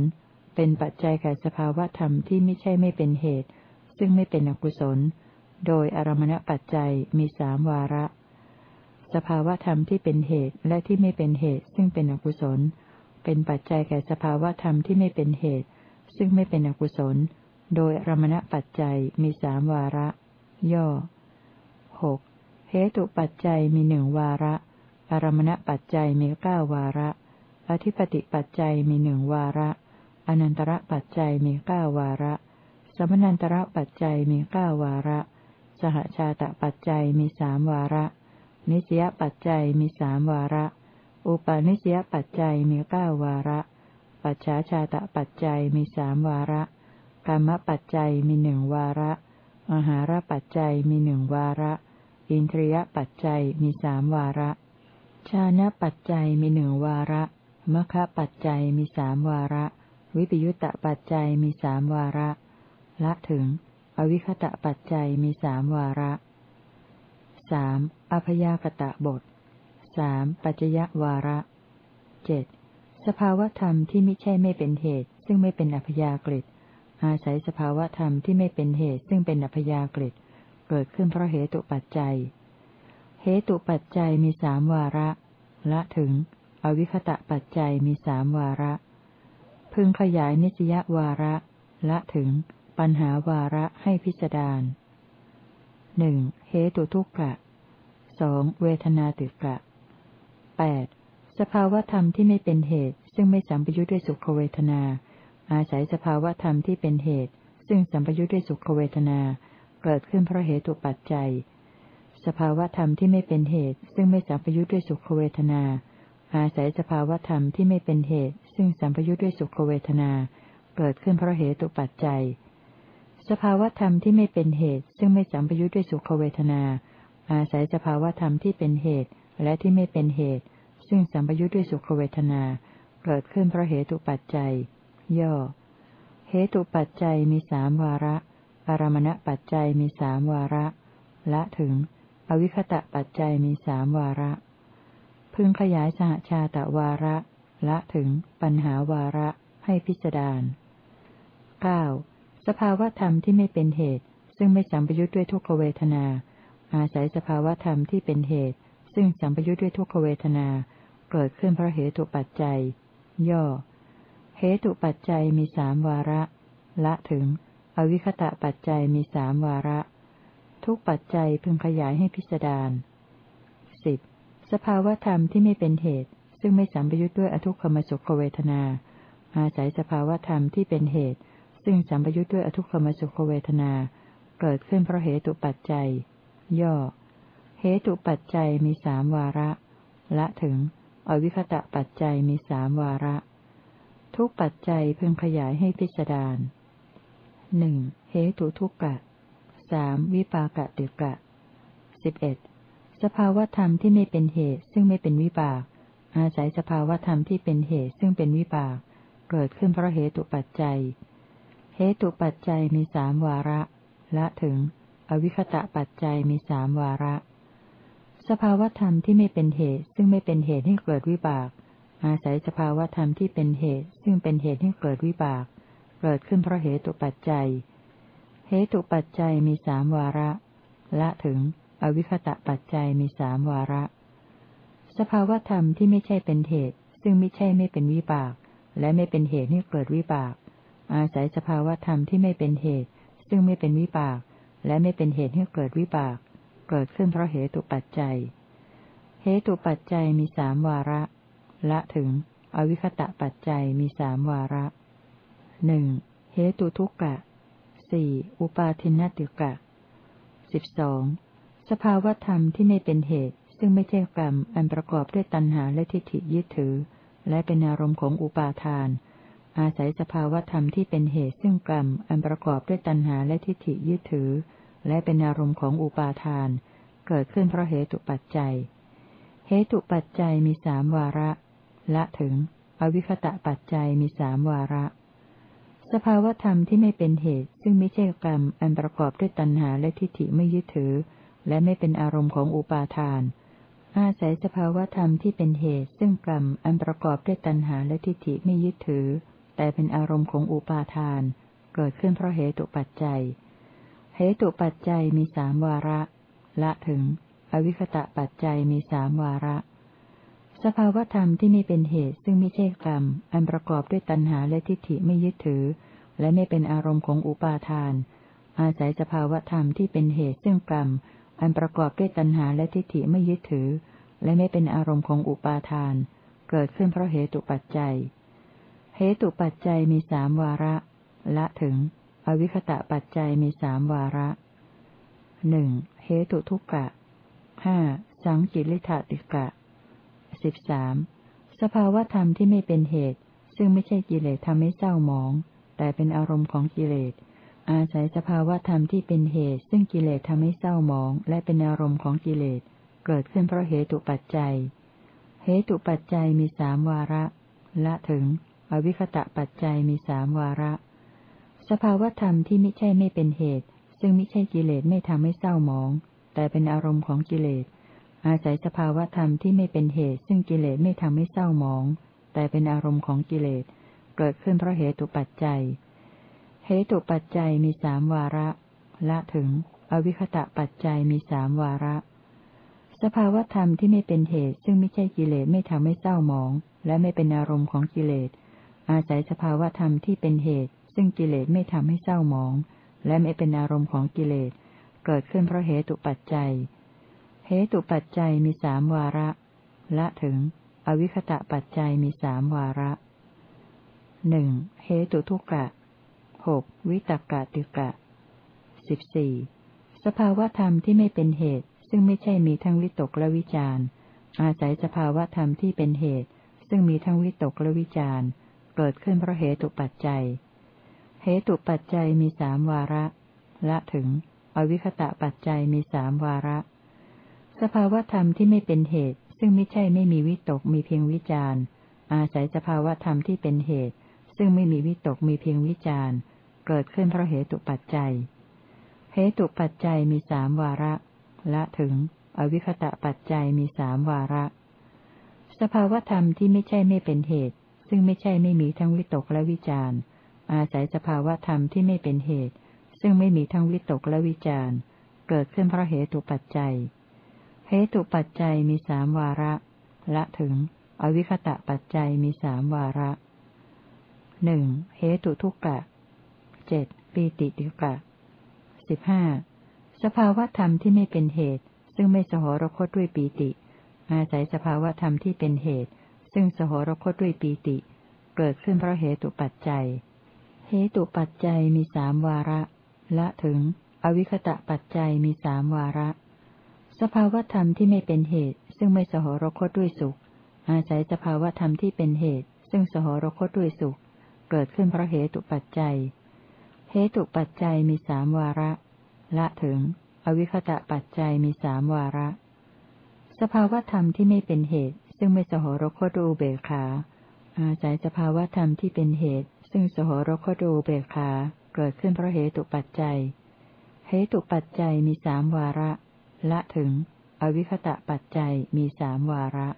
เป็นปัจจัยแก่สภาวธรรมที่ไม่ใช่ไม่เป็นเหตุ ซึ่งไม่เป็นอกุศล โดยอารมณปัจจัยมีสามวาระ สภาวธรรมที่เป็นเหตุและที่ไม่เป็นเหตุซึ่งเป็นอกุศล เป็นปัจจัยแก่สภาวธรรมที่ไม่เป็นเหตุ ซึ่งไม่เป็นอกุศล โดยรมณปัจจัยมีสามวาระ ย่อหกเหตุปัจจัยมีหนึ่งวาระ อารมณปัจจัยมีเก้าวาระ อธิปติปัจจัยมีหนึ่งวาระ อนันตระปัจจัยมีเก้าวาระ สมนันตระปัจจัยมีเก้าวาระ สหชาตปัจจัยมีสามวาระ นิสยปัจจัยมีสามวาระ อุปาณิสยปัจจัยมีเก้าวาระ ปัจฉาชาตปัจจัยมีสามวาระ กรรมปัจจัยมีหนึ่งวาระอาหารปัจจัยมีหนึ่งวาระ อินทรียปัจจัยมีสามวาระ ชานะปัจจัยมีหนึ่งวาระมคะปัจจัยมีสามวาระ วิปยุตตปัจจัยมีสามวาระ ละถึง อวิคตะปัจจัยมีสามวาระสามอพยากตะบทสามปัจจยวาระเจ็ดสภาวธรรมที่ไม่ใช่ไม่เป็นเหตุ ซึ่งไม่เป็นอัพยากฤิ อาศัยสภาวธรรมที่ไม่เป็นเหตุซึ่งเป็นอัพยากฤิเกิดขึ้นเพราะเหตุปัจจัย เหตุปัจจัยมีสามวาระ ละถึง อวิคตะปัจจัยมีสามวาระ พึงขยายนิสยวาระ ละถึง ปัญหาวาระให้พิจารณาหนึ่งเหตุทุกขะสองเวทนาติกะแปดสภาวธรรมที่ไม่เป็นเหตุซึ่งไม่สัมปยุทธ์ด้วยสุขเวทนา อาศัยสภาวธรรมที่เป็นเหตุ ซึ่งสัมปยุทธ์ด้วยสุขเวทนา เกิดขึ้นเพราะเหตุปัจจัย สภาวธรรมที่ไม่เป็นเหตุ ซึ่งไม่สัมปยุทธ์ด้วยสุขเวทนา อาศัยสภาวธรรมที่ไม่เป็นเหตุ ซึ่งสัมปยุทธ์ด้วยสุขเวทนา เกิดขึ้นเพราะเหตุปัจจัย สภาวธรรมที่ไม่เป็นเหตุ ซึ่งไม่สัมปยุทธ์ด้วยสุขเวทนา อาศัยสภาวธรรมที่เป็นเหตุ และที่ไม่เป็นเหตุ ซึ่งสัมปยุทธ์ด้วยสุขเวทนา เกิดขึ้นเพราะเหตุปัจจัย ย่อ เหตุปัจจัยมีสามวาระอารมณปัจจัยมีสามวาระ ละถึง อวิคตะปัจจัยมีสามวาระ พึงขยายสหชาตะวาระ ละถึง ปัญหาวาระ ให้พิจารณาเก้าสภาวธรรมที่ไม่เป็นเหตุ ซึ่งไม่สัมปยุทธ์ด้วยทุกขเวทนา อาศัยสภาวธรรมที่เป็นเหตุ ซึ่งสัมปยุทธ์ด้วยทุกขเวทนา เกิดขึ้นเพราะเหตุปัจจัย ย่อ เหตุปัจจัยมีสามวาระ ละถึง อวิคตะปัจจัยมีสามวาระ ทุกปัจจัยพึงขยายให้พิจารณาสิบสภาวธรรมที่ไม่เป็นเหตุ ซึ่งไม่สัมปยุทธ์ด้วยอทุกขมสุขเวทนา อาศัยสภาวธรรมที่เป็นเหตุ ซึ่งสัมปยุทธ์ด้วยอทุกขมสุขเวทนา เกิดขึ้นเพราะเหตุปัจจัย ย่อ เหตุปัจจัยมีสามวาระ ละถึง อวิคตะปัจจัยมีสามวาระ ทุกปัจจัยพึงขยายให้พิสดารหนึ่งเหตุทุกกะสามวิปากะติกะสิบเอ็ดสภาวธรรมที่ไม่เป็นเหตุซึ่งไม่เป็นวิบาก อาศัยสภาวธรรมที่เป็นเหตุซึ่งเป็นวิบาก เกิดขึ้นเพราะเหตุปัจจัย เหตุปัจจัยมีสามวาระ ละถึง อวิคตะปัจจัยมีสามวาระ สภาวธรรมที่ไม่เป็นเหตุซึ่งไม่เป็นเหตุให้เกิดวิบาก อาศัยสภาวธรรมที่เป็นเหตุ ซึ่งเป็นเหตุให้เกิดวิบาก เกิดขึ้นเพราะเหตุปัจจัย เหตุปัจจัยมีสามวาระ ละถึง อวิคตะปัจจัยมีสามวาระ สภาวธรรมที่ไม่ใช่เป็นเหตุ ซึ่งไม่ใช่ไม่เป็นวิบาก และไม่เป็นเหตุให้เกิดวิบาก อาศัยสภาวธรรมที่ไม่เป็นเหตุ ซึ่งไม่เป็นวิบาก และไม่เป็นเหตุให้เกิดวิบาก เกิดขึ้นเพราะเหตุปัจจัย เหตุปัจจัยมีสามวาระ ละถึง อวิคตะปัจจัยมีสามวาระหนึ่งเหตุทุกกะสี่อุปาทินติกะสิบสองสภาวธรรมที่ไม่เป็นเหตุ ซึ่งไม่ใช่กรรมอันประกอบด้วยตัณหาและทิฏฐิยึดถือ และเป็นอารมณ์ของอุปาทาน อาศัยสภาวธรรมที่เป็นเหตุซึ่งกรรมอันประกอบด้วยตัณหาและทิฏฐิยึดถือ และเป็นอารมณ์ของอุปาทาน เกิดขึ้นเพราะเหตุปัจจัย เหตุปัจจัยมีสามวาระ ละถึง อวิคตะปัจจัยมีสามวาระ สภาวธรรมที่ไม่เป็นเหตุ ซึ่งไม่ใช่กรรมอันประกอบด้วยตัณหาและทิฏฐิไม่ยึดถือ และไม่เป็นอารมณ์ของอุปาทาน อาศัยสภาวธรรมที่เป็นเหตุ ซึ่งกรรมอันประกอบด้วยตัณหาและทิฏฐิไม่ยึดถือ แต่เป็นอารมณ์ของอุปาทาน เกิดขึ้นเพราะเหตุปัจจัย เหตุปัจจัยมีสามวาระ ละถึง อวิคตะปัจจัยมีสามวาระ สภาวธรรมที่ไม่เป็นเหตุซึ่งไม่ใช่กรรม อันประกอบด้วยตัณหาและทิฏฐิไม่ยึดถือ และไม่เป็นอารมณ์ของอุปาทาน อาศัยสภาวธรรมที่เป็นเหตุซึ่งกรรม อันประกอบด้วยตัณหาและทิฏฐิไม่ยึดถือ และไม่เป็นอารมณ์ของอุปาทาน เกิดขึ้นเพราะเหตุปัจจัย เหตุปัจจัยมีสามวาระ ละถึง อวิคตะปัจจัยมีสามวาระหนึ่งเหตุทุกกะห้าสังจิริธาติกะ สิบสามสภาวธรรมที่ไม่เป็นเหตุ ซึ่งไม่ใช่กิเลสทำให้เศร้าหมอง แต่เป็นอารมณ์ของกิเลส อาศัยสภาวธรรมที่เป็นเหตุ ซึ่งกิเลสทำให้เศร้าหมอง และเป็นอารมณ์ของกิเลส เกิดขึ้นเพราะเหตุปัจจัย เหตุปัจจัยมีสามวาระ ละถึง อวิคตะปัจจัยมีสามวาระสสภาวธรรมที่ไม่ใช่ไม่เป็นเหตุ ซึ่งไม่ใช่กิเลสไม่ทำให้เศร้าหมอง แต่เป็นอารมณ์ของกิเลส อาศัยสภาวธรรมที่ไม่เป็นเหตุซึ่งกิเลสไม่ทำให้เศร้าหมอง แต่เป็นอารมณ์ของกิเลส เกิดขึ้นเพราะเหตุปัจจัย เหตุปัจจัยมีสามวาระ ละถึง อวิคตะปัจจัยมีสามวาระ สภาวธรรมที่ไม่เป็นเหตุซึ่งไม่ใช่กิเลสไม่ทำให้เศร้าหมอง และไม่เป็นอารมณ์ของกิเลส อาศัยสภาวธรรมที่เป็นเหตุ ซึ่งกิเลสไม่ทำให้เศร้าหมอง และไม่เป็นอารมณ์ของกิเลส เกิดขึ้นเพราะเหตุปัจจัย เหตุปัจจัยมีสามวาระ ละถึง อวิคตะปัจจัยมีสามวาระหนึ่งเหตุทุกกะหกวิตกะติกะสิบสี่สภาวธรรมที่ไม่เป็นเหตุ ซึ่งไม่ใช่มีทั้งวิตกและวิจารอาศัยสภาวธรรมที่เป็นเหตุ ซึ่งมีทั้งวิตกและวิจารเกิดขึ้นเพราะเหตุปัจจัย เหตุปัจจัยมีสามวาระ ละถึง อวิคตะปัจจัยมีสามวาระ สภาวธรรมที่ไม่เป็นเหตุ ซึ่งไม่ใช่ไม่มีวิตกมีเพียงวิจารอาศัยสภาวธรรมที่เป็นเหตุ ซึ่งไม่มีวิตกมีเพียงวิจารเกิดขึ้นเพราะเหตุปัจจัย เหตุปัจจัยมีสามวาระ ละถึง อวิคตะปัจจัยมีสามวาระ สภาวธรรมที่ไม่ใช่ไม่เป็นเหตุ ซึ่งไม่ใช่ไม่มีทั้งวิตกและวิจารณ์ อาศัยสภาวธรรมที่ไม่เป็นเหตุ ซึ่งไม่มีทั้งวิตกและวิจารเกิดขึ้นเพราะเหตุปัจจัย เหตุปัจจัยมีสามวาระ ละถึง อวิคตะปัจจัยมีสามวาระหนึ่งเหตุทุกกะเจ็ดปีติติกะสิบห้าสภาวธรรมที่ไม่เป็นเหตุ ซึ่งไม่สหรคตด้วยปีติ อาศัยสภาวธรรมที่เป็นเหตุ ซึ่งสหรคตด้วยปีติ เกิดขึ้นเพราะเหตุปัจจัย เหตุปัจจัยมีสามวาระ ละถึง อวิคตะปัจจัยมีสามวาระ สภาวธรรมที่ไม่เป็นเหตุ ซึ่งไม่สหรคตด้วยสุข อาศัยสภาวธรรมที่เป็นเหตุ ซึ่งสหรคตด้วยสุข เกิดขึ้นเพราะเหตุปัจจัย เหตุปัจจัยมีสามวาระ ละถึง อวิคตะปัจจัยมีสามวาระ สภาวธรรมที่ไม่เป็นเหตุ ซึ่งไม่สหรคตดูเบขา อาศัยสภาวธรรมที่เป็นเหตุ ซึ่งสหรคดูเบกขา เกิดขึ้นเพราะเหตุปัจจัย เหตุปัจจัยมีสามวาระ ละถึง อวิคตะปัจจัยมีสามวาระ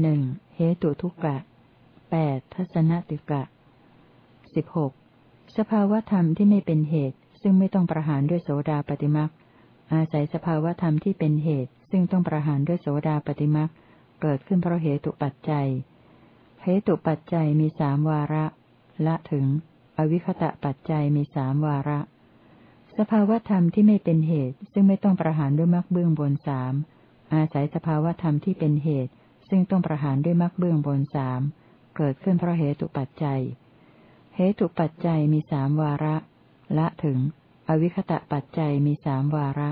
หนึ่งเหตุทุกกะแปดทัศนติกะสิบหกสภาวธรรมที่ไม่เป็นเหตุ ซึ่งไม่ต้องประหารด้วยโสดาปฏิมักอาศัยสภาวธรรมที่เป็นเหตุ ซึ่งต้องประหารด้วยโสดาปฏิมักเกิดขึ้นเพราะเหตุปัจจัย เหตุปัจจัยมีสามวาระ ละถึง อวิคตะปัจจัยมีสามวาระ สภาวธรรมที่ไม่เป็นเหตุ ซึ่งไม่ต้องประหารด้วยมรรคเบื้องบนสามอาศัยสภาวธรรมที่เป็นเหตุ ซึ่งต้องประหารด้วยมรรคเบื้องบนสามเกิดขึ้นเพราะเหตุปัจจัย เหตุปัจจัยมีสามวาระ ละถึง อวิคตะปัจจัยมีสามวาระ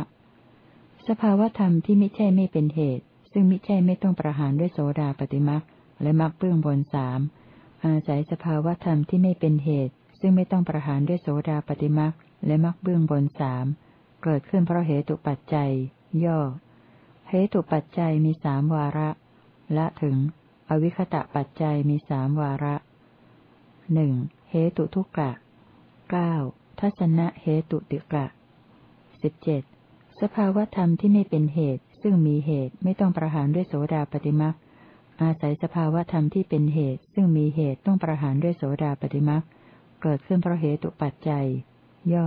สภาวธรรมที่ไม่ใช่ไม่เป็นเหตุ ซึ่งไม่ใช่ไม่ต้องประหารด้วยโสดาปฏิมักและมักเบื้องบนสามอาศัยสภาวธรรมที่ไม่เป็นเหตุ ซึ่งไม่ต้องประหารด้วยโสดาปฏิมักและมักเบื้องบนสามเกิดขึ้นเพราะเหตุปัจจัย ย่อ เหตุปัจจัยมีสามวาระ ละถึง อวิคตะปัจจัยมีสามวาระหนึ่งเหตุทุกกะเก้าทัศนะเหตุติกะสิบเจ็ด สภาวธรรมที่ไม่เป็นเหตุ ซึ่งมีเหตุไม่ต้องประหารด้วยโสดาปฏิมักอาศัยสภาวธรรมที่เป็นเหตุ ซึ่งมีเหตุต้องประหารด้วยโสดาปฏิมักเกิดขึ้นเพราะเหตุปัจจัย ย่อ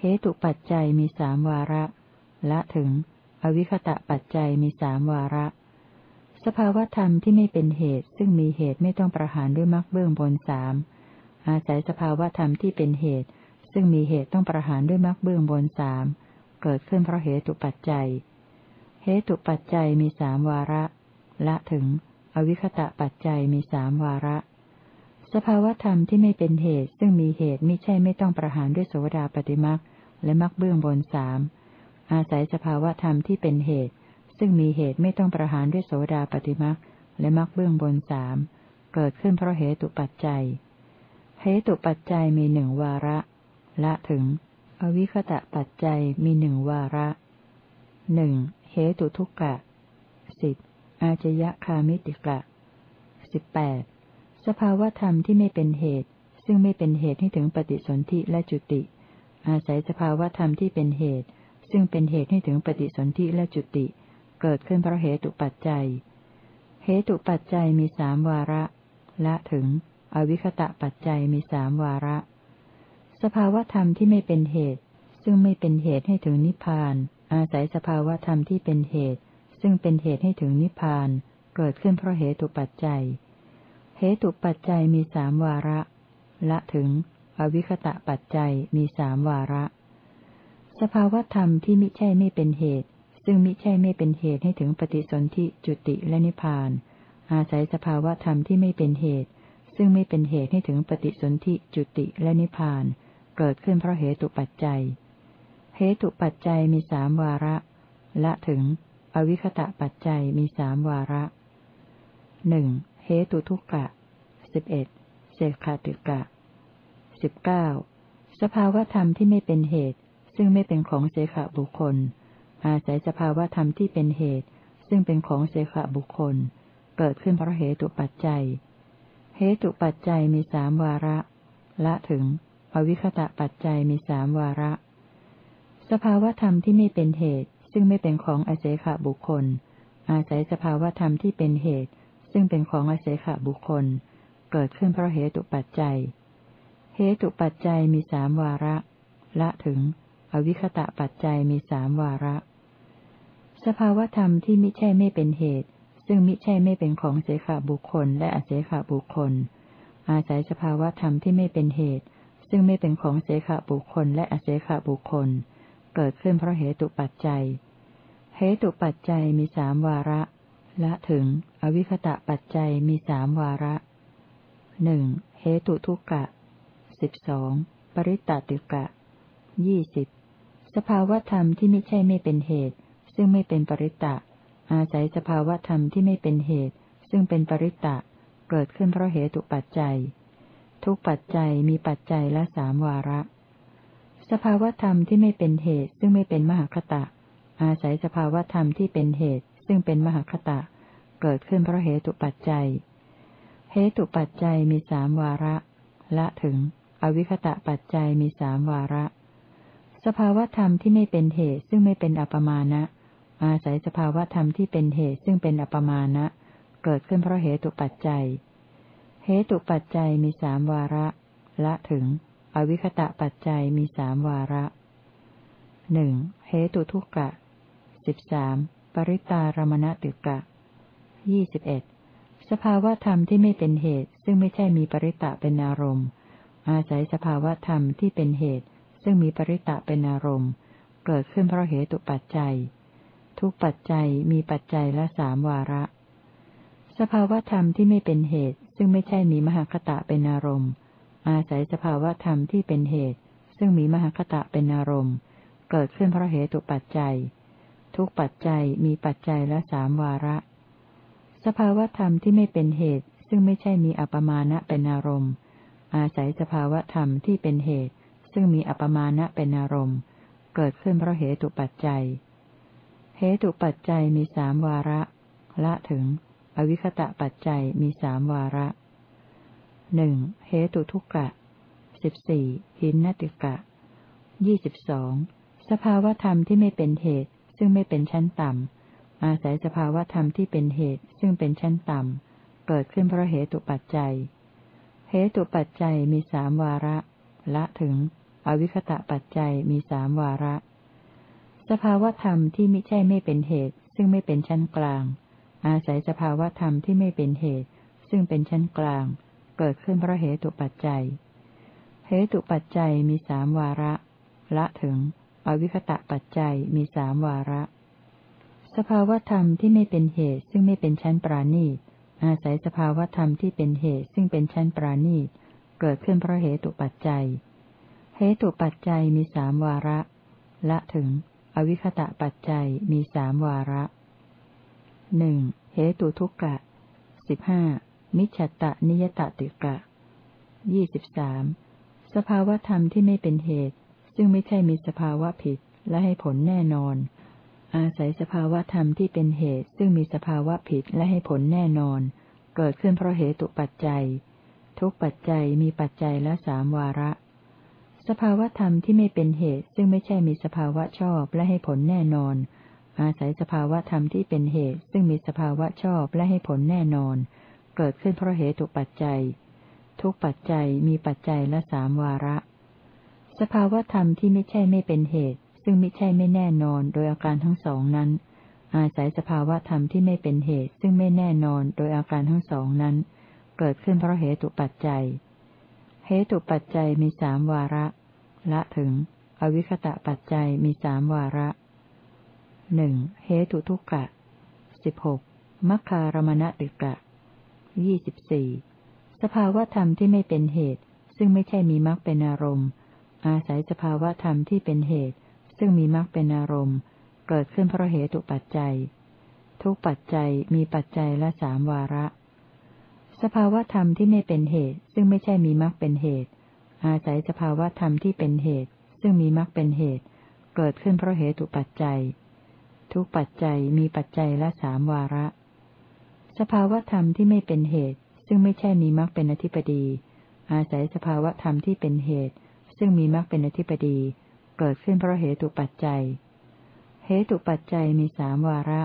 เหตุปัจจัยมีสามวาระ ละถึง อวิคตะปัจจัยมีสามวาระ สภาวธรรมที่ไม่เป็นเหตุ ซึ่งมีเหตุไม่ต้องประหารด้วยมรรคเบื้องบนสามอาศัยสภาวธรรมที่เป็นเหตุ ซึ่งมีเหตุต้องประหารด้วยมรรคเบื้องบนสาม เกิดขึ้นเพราะเหตุปัจจัย เหตุปัจจัยมีสามวาระ ละถึง อวิคตะปัจจัยมีสามวาระ สภาวธรรมที่ไม่เป็นเหตุ ซึ่งมีเหตุไม่ใช่ไม่ต้องประหารด้วยโสดาปฏิมักและมักเบื้องบนสามอาศัยสภาวธรรมที่เป็นเหตุ ซึ่งมีเหตุไม่ต้องประหารด้วยโสดาปฏิมักและมักเบื้องบนสามเกิดขึ้นเพราะเหตุปัจจัย เหตุปัจจัยมีหนึ่งวาระ ละถึง อวิคตะปัจจัยมีหนึ่งวาระหนึ่งเหตุทุกกะสิบอาจยะคามิติกะสิบแปดสภาวธรรมที่ไม่เป็นเหตุ ซึ่งไม่เป็นเหตุให้ถึงปฏิสนธิและจุติ อาศัยสภาวธรรมที่เป็นเหตุ ซึ่งเป็นเหตุให้ถึงปฏิสนธิและจุติ เกิดขึ้นเพราะเหตุปัจจัย เหตุปัจจัยมีสามวาระ ละถึง อวิคตะปัจจัยมีสามวาระ สภาวธรรมที่ไม่เป็นเหตุ ซึ่งไม่เป็นเหตุให้ถึงนิพพาน อาศัยสภาวธรรมที่เป็นเหตุ ซึ่งเป็นเหตุให้ถึงนิพพาน เกิดขึ้นเพราะเหตุปัจจัย เหตุปัจจัยมีสามวาระ ละถึง อวิคตะปัจจัยมีสามวาระ สภาวธรรมที่มิใช่ไม่เป็นเหตุ ซึ่งมิใช่ไม่เป็นเหตุให้ถึงปฏิสนธิจุติและนิพพาน อาศัยสภาวธรรมที่ไม่เป็นเหตุ ซึ่งไม่เป็นเหตุให้ถึงปฏิสนธิจุติและนิพพาน เกิดขึ้นเพราะเหตุปัจจัย เหตุปัจจัยมีสามวาระ ละถึง อวิคตะปัจจัยมีสามวาระหนึ่งเหตุทุกกะสิบเอ็ดเศขาติกะสิบเก้าสภาวธรรมที่ไม่เป็นเหตุ ซึ่งไม่เป็นของเสขบุคคล อาศัยสภาวธรรมที่เป็นเหตุ ซึ่งเป็นของเสขบุคคล เกิดขึ้นเพราะเหตุปัจจัย เหตุปัจจัยมีสามวาระ ละถึง อวิคตะปัจจัยมีสามวาระ สภาวธรรมที่ไม่เป็นเหตุ ซึ่งไม่เป็นของอเสขบุคคล อาศัยสภาวธรรมที่เป็นเหตุ ซึ่งเป็นของอาศัยขบุคคล เกิดขึ้นเพราะเหตุปัจจัย เหตุปัจจัยมีสามวาระ ละถึง อวิคตะปัจจัยมีสามวาระ สภาวธรรมที่มิใช่ไม่เป็นเหตุ ซึ่งมิใช่ไม่เป็นของเสขาบุคคล และอเสขบุคคล อาศัยสภาวธรรมที่ไม่เป็นเหตุ ซึ่งไม่เป็นของเสขบุคคลและอเสขบุคคล เกิดขึ้นเพราะเหตุปัจจัย เหตุปัจจัยมีสามวาระ ละถึง อวิคตะปัจจัยมีสามวาระหนึ่งเหตุทุกกะสิบสองปริตตติกะยี่สิบสภาวธรรมที่ไม่ใช่ไม่เป็นเหตุ ซึ่งไม่เป็นปริตตะ อาศัยสภาวธรรมที่ไม่เป็นเหตุ ซึ่งเป็นปริตตะ เกิดขึ้นเพราะเหตุปัจจัย ทุกปัจจัยมีปัจจัยละสามวาระ สภาวธรรมที่ไม่เป็นเหตุซึ่งไม่เป็นมหคตะ อาศัยสภาวธรรมที่เป็นเหตุซึ่งเป็นมหคตะ เกิดขึ้นเพราะเหตุปัจจัย เหตุปัจจัยมีสามวาระ ละถึง อวิคตะปัจจัยมีสามวาระ สภาวธรรมที่ไม่เป็นเหตุซึ่งไม่เป็นอัปมาณะอาศัยสภาวธรรมที่เป็นเหตุซึ่งเป็นอัปมาณะเกิดขึ้นเพราะเหตุปัจจัย เหตุปัจจัยมีสามวาระ ละถึง อวิคตะปัจจัยมีสามวาระหนึ่งเหตุทุกกะสิบสามปริตารมณติกะยี่สิบเอ็ดสภาวธรรมที่ไม่เป็นเหตุ ซึ่งไม่ใช่มีปริตะเป็นอารมณ์ อาศัยสภาวธรรมที่เป็นเหตุ ซึ่งมีปริตะเป็นอารมณ์ เกิดขึ้นเพราะเหตุปัจจัย ทุกปัจจัยมีปัจจัยละสามวาระ สภาวธรรมที่ไม่เป็นเหตุ ซึ่งไม่ใช่มีมหคตะเป็นอารมณ์ อาศัยสภาวะธรรมที่เป็นเหตุ ซึ่งมีมหคตะเป็นอารมณ์ เกิดขึ้นเพราะเหตุปัจจัย ทุกปัจจัยมีปัจจัยละสามวาระ สภาวะธรรมที่ไม่เป็นเหตุ ซึ่งไม่ใช่มีอัปมาณะเป็นอารมณ์ อาศัยสภาวะธรรมที่เป็นเหตุ ซึ่งมีอัปมาณะเป็นอารมณ์ เกิดขึ้นเพราะเหตุปัจจัยเหตุปัจจัยมีสามวาระ ละถึง อวิคตะปัจจัยมีสามวาระหนึ่งเหตุทุกกะสิบสี่หินนติกะยี่สิบสองสภาวธรรมที่ไม่เป็นเหตุซึ่งไม่เป็นชั้นต่ำ อาศัยสภาวธรรมที่เป็นเหตุซึ่งเป็นชั้นต่ำ เกิดขึ้นเพราะเหตุปัจจัย เหตุปัจจัยมีสามวาระ ละถึง อวิคตะปัจจัยมีสามวาระ สภาวธรรมที่ไมิใช่ไม่เป็นเหตุซึ่งไม่เป็นชั้นกลาง อาศัยสภาวธรรมที่ไม่เป็นเหตุ ซึ่งเป็นชั้นกลาง เกิดขึ้นเพราะเหตุปัจจัย เหตุปัจจัยมีสามวาระ ละถึง อวิคตะปัจจัยมีสามวาระ สภาวธรรมที่ไม่เป็นเหตุ ซึ่งไม่เป็นชั้นปราณีตอาศัยสภาวธรรมที่เป็นเหตุ ซึ่งเป็นชั้นปราณีตเกิดขึ้นเพราะเหตุปัจจัย เหตุปัจจัยมีสามวาระ ละถึง อวิคตะปัจจัยมีสามวาระ หนึ่งเหตุทุกกะสิบห้ามิจฉตะนิยตติกะยี่สิบสามสภาวธรรมที่ไม่เป็นเหตุ ซึ่งไม่ใช่มีสภาวะผิดและให้ผลแน่นอน อาศัยสภาวะธรรมที่เป็นเหตุ ซึ่งมีสภาวะผิดและให้ผลแน่นอน เกิดขึ้นเพราะเหตุปัจจัย ทุกปัจจัยมีปัจจัยละสามวาระ สภาวะธรรมที่ไม่เป็นเหตุ ซึ่งไม่ใช่มีสภาวะชอบและให้ผลแน่นอน อาศัยสภาวะธรรมที่เป็นเหตุ ซึ่งมีสภาวะชอบและให้ผลแน่นอน เกิดขึ้นเพราะเหตุปัจจัย ทุกปัจจัยมีปัจจัยละสามวาระ สภาวะธรรมที่ไม่ใช่ไม่เป็นเหตุ ซึ่งไม่ใช่ไม่แน่นอนโดยอาการทั้งสองนั้น อาศัยสภาวะธรรมที่ไม่เป็นเหตุ ซึ่งไม่แน่นอนโดยอาการทั้งสองนั้น เกิดขึ้นเพราะเหตุปัจจัย เหตุปัจจัยมีสามวาระ ละถึง อวิคตะปัจจัยมีสามวาระ หนึ่งเหตุทุกกะสิบหกมัคคารมณติกะยี่สิบสี่สภาวะธรรมที่ไม่เป็นเหตุ ซึ่งไม่ใช่มีมรรคเป็นอารมณ์ อาศัยสภาวะธรรมที่เป็นเหตุ ซึ่งมีมรรคเป็นอารมณ์ เกิดขึ้นเพราะเหตุปัจจัย ทุกปัจจัยมีปัจจัยละสามวาระ สภาวธรรมที่ไม่เป็นเหตุ ซึ่งไม่ใช่มีมรรคเป็นเหตุ อาศัยสภาวธรรมที่เป็นเหตุ ซึ่งมีมรรคเป็นเหตุ เกิดขึ้นเพราะเหตุปัจจัย ทุกปัจจัยมีปัจจัยละสามวาระ สภาวธรรมที่ไม่เป็นเหตุ ซึ่งไม่ใช่มีมรรคเป็นอธิปดี อาศัยสภาวธรรมที่เป็นเหตุ ซึ่งมีมรรคเป็นอธิปดี เกิดขึ้นเพราะเหตุปัจจัย เหตุปัจจัยมีสามวาระ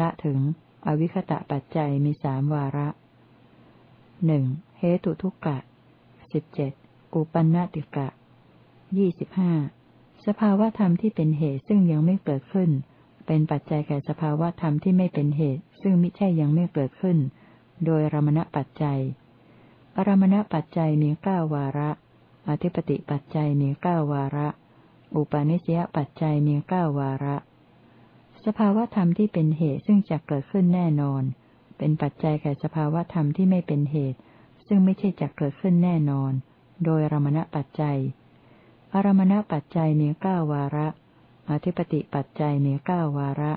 ละถึง อวิคตะปัจจัยมีสามวาระหนึ่งเหตุทุกกะสิบเจ็ดอุปันนติกะยี่สิบห้าสภาวธรรมที่เป็นเหตุซึ่งยังไม่เกิดขึ้น เป็นปัจจัยแก่สภาวะธรรมที่ไม่เป็นเหตุ ซึ่งมิใช่ยังไม่เกิดขึ้น โดยรมณปัจจัย อรมณปัจจัยมีเก้าวาระ อธิปติปัจจัยมีเก้าวาระ อุปาณิสยปัจจัยมีเก้าวาระ สภาวะธรรมที่เป็นเหตุซึ่งจะเกิดขึ้นแน่นอน เป็นปัจจัยแก่สภาวะธรรมที่ไม่เป็นเหตุ ซึ่งไม่ใช่จะเกิดขึ้นแน่นอน โดยรมณปัจจัย อรมณปัจจัยมีเก้าวาระ อธิปติปัจจัยมีเก้าวาระ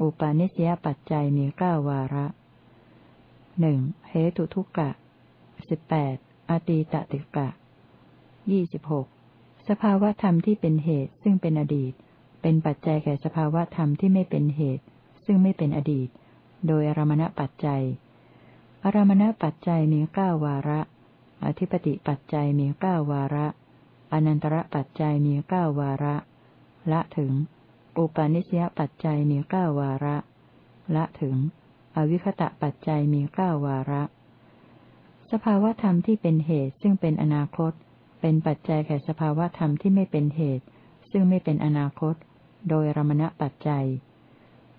อุปาณิสยปัจจัยมีเก้าวาระหนึ่งเหตุทุกกะสิบแปดอตีตติกะยี่สิบหกสภาวธรรมที่เป็นเหตุซึ่งเป็นอดีต เป็นปัจจัยแก่สภาวธรรมที่ไม่เป็นเหตุ ซึ่งไม่เป็นอดีต โดยอารมณปัจจัย อารมณปัจจัยมีเก้าวาระ อธิปติปัจจัยมีเก้าวาระ อนันตระปัจจัยมีเก้าวาระ ละถึง อุปาณิสยปัจจัยมีเก้าวาระ ละถึง อวิคตะปัจจัยมีเก้าวาระ สภาวธรรมที่เป็นเหตุซึ่งเป็นอนาคต เป็นปัจจัยแก่สภาวธรรมที่ไม่เป็นเหตุ ซึ่งไม่เป็นอนาคต โดยรมณปัจจัย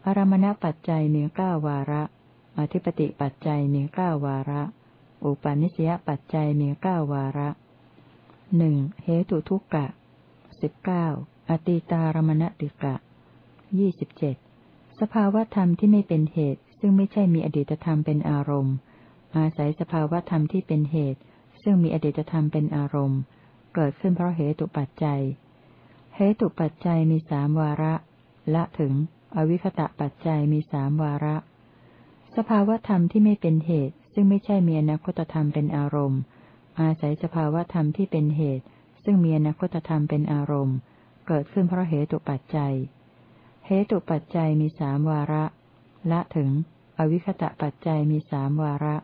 อารมณปัจจัยมีเก้าวาระ อธิปติปัจจัยมีเก้าวาระ อุปาณิสยปัจจัยมีเก้าวาระหนึ่งเหตุทุกกะสิบเก้า อติตารมณติกะยี่สิบเจ็ดสภาวธรรมที่ไม่เป็นเหตุ ซึ่งไม่ใช่มีอดีตธรรมเป็นอารมณ์ อาศัยสภาวธรรมที่เป็นเหตุ ซึ่งมีอดีตธรรมเป็นอารมณ์ เกิดขึ้นเพราะเหตุปัจจัย เหตุปัจจัยมีสามวาระ ละถึง อวิคตะปัจจัยมีสามวาระ สภาวธรรมที่ไม่เป็นเหตุ ซึ่งไม่ใช่มีอนาคตธรรมเป็นอารมณ์ อาศัยสภาวธรรมที่เป็นเหตุ ซึ่งมีอนาคตธรรมเป็นอารมณ์ เกิดขึ้นเพราะเหตุปัจจัย เหตุปัจจัยมีสามวาระ ละถึง อวิคตะปัจจัยมีสามวาระ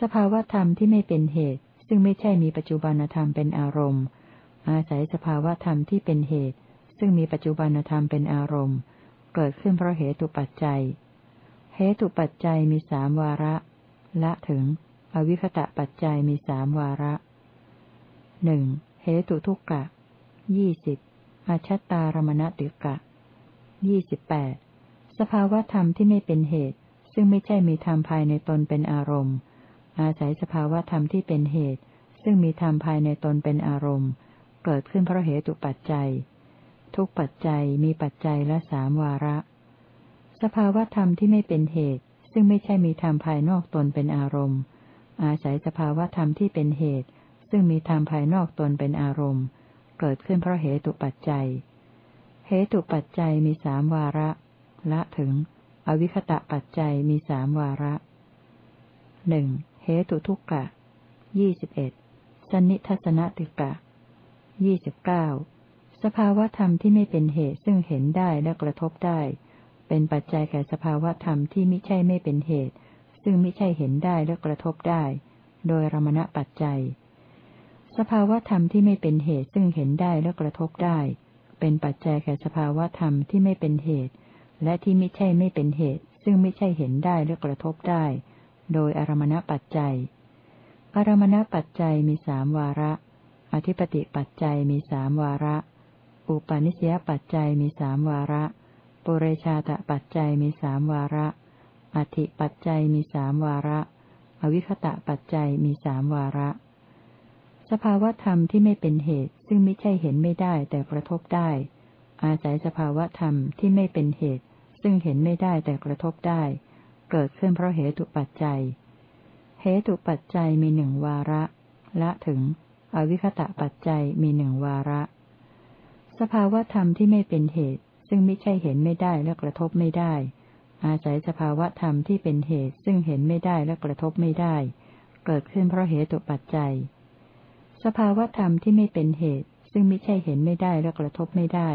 สภาวธรรมที่ไม่เป็นเหตุ ซึ่งไม่ใช่มีปัจจุบันธรรมเป็นอารมณ์ อาศัยสภาวธรรมที่เป็นเหตุ ซึ่งมีปัจจุบันธรรมเป็นอารมณ์ เกิดขึ้นเพราะเหตุปัจจัย เหตุปัจจัยมีสามวาระ ละถึง อวิคตะปัจจัยมีสามวาระหนึ่งเหตุทุกกะยี่สิบ อาชัตตารมณติกะยี่สิบแปดสภาวธรรมที่ไม่เป็นเหตุ ซึ่งไม่ใช่มีธรรมภายในตนเป็นอารมณ์ อาศัยสภาวธรรมที่เป็นเหตุ ซึ่งมีธรรมภายในตนเป็นอารมณ์ เกิดขึ้นเพราะเหตุปัจจัย ทุกปัจจัยมีปัจจัยละสามวาระ สภาวธรรมที่ไม่เป็นเหตุ ซึ่งไม่ใช่มีธรรมภายนอกตนเป็นอารมณ์ อาศัยสภาวธรรมที่เป็นเหตุ ซึ่งมีธรรมภายนอกตนเป็นอารมณ์ เกิดขึ้นเพราะเหตุปัจจัย เหตุปัจจัยมีสามวาระ ละถึง อวิคตะปัจจัยมีสามวาระหนึ่งเหตุทุกกะยี่สิบเอ็ดสนิทัศนติกะยี่สิบเก้าสภาวธรรมที่ไม่เป็นเหตุซึ่งเห็นได้และกระทบได้ เป็นปัจจัยแก่สภาวธรรมที่ไม่ใช่ไม่เป็นเหตุ ซึ่งไม่ใช่เห็นได้และกระทบได้ โดยรมณปัจจัย สภาวธรรมที่ไม่เป็นเหตุซึ่งเห็นได้และกระทบได้ เป็นปัจจัยแก่สภาวธรรมที่ไม่เป็นเหตุ และที่ไม่ใช่ไม่เป็นเหตุ ซึ่งไม่ใช่เห็นได้และกระทบได้ โดยอารมณปัจจัย อารมณปัจจัยมีสามวาระ อธิปติปัจจัยมีสามวาระ อุปาณิสยปัจจัยมีสามวาระ ปุเรชาตปัจจัยมีสามวาระ อธิปัจจัยมีสามวาระ อวิคตะปัจจัยมีสามวาระ สภาวธรรมที่ไม่เป็นเหตุ ซึ่งไม่ใช่เห็นไม่ได้แต่กระทบได้ อาศัยสภาวธรรมที่ไม่เป็นเหตุ ซึ่งเห็นไม่ได้แต่กระทบได้ เกิดขึ้นเพราะเหตุปัจจัย เหตุปัจจัยมีหนึ่งวาระ ละถึง อวิคตะปัจจัยมีหนึ่งวาระ สภาวธรรมที่ไม่เป็นเหตุ ซึ่งไม่ใช่เห็นไม่ได้และกระทบไม่ได้ อาศัยสภาวธรรมที่เป็นเหตุ ซึ่งเห็นไม่ได้และกระทบไม่ได้ เกิดขึ้นเพราะเหตุปัจจัย สภาวธรรมที่ไม่เป็นเหตุ ซึ่งไม่ใช่เห็นไม่ได้และกระทบไม่ได้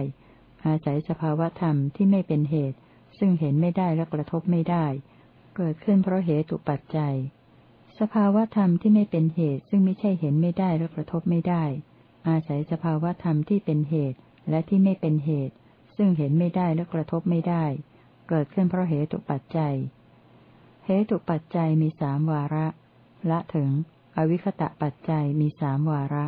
อาศัยสภาวธรรมที่ไม่เป็นเหตุ ซึ่งเห็นไม่ได้และกระทบไม่ได้ เกิดขึ้นเพราะเหตุปัจจัย สภาวธรรมที่ไม่เป็นเหตุ ซึ่งไม่ใช่เห็นไม่ได้และกระทบไม่ได้ อาศัยสภาวธรรมที่เป็นเหตุและที่ไม่เป็นเหตุ ซึ่งเห็นไม่ได้และกระทบไม่ได้ เกิดขึ้นเพราะเหตุปัจจัยเหตุปัจจัยมีสามวาระ ละถึง อวิคตะปัจจัยมีสามวาระ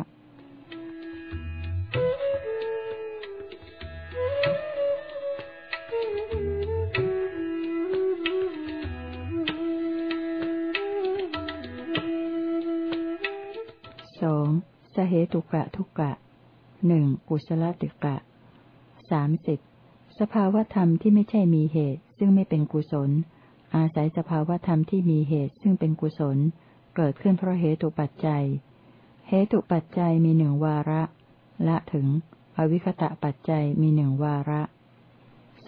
สองสเหตุกะทุกะหนึ่งกุศลติกะสามสิบสภาวธรรมที่ไม่ใช่มีเหตุ ซึ่งไม่เป็นกุศล อาศัยสภาวธรรมที่มีเหตุ ซึ่งเป็นกุศล เกิดขึ้นเพราะเหตุปัจจัย เหตุปัจจัยมีหนึ่งวาระ ละถึง อวิคตะปัจจัยมีหนึ่งวาระ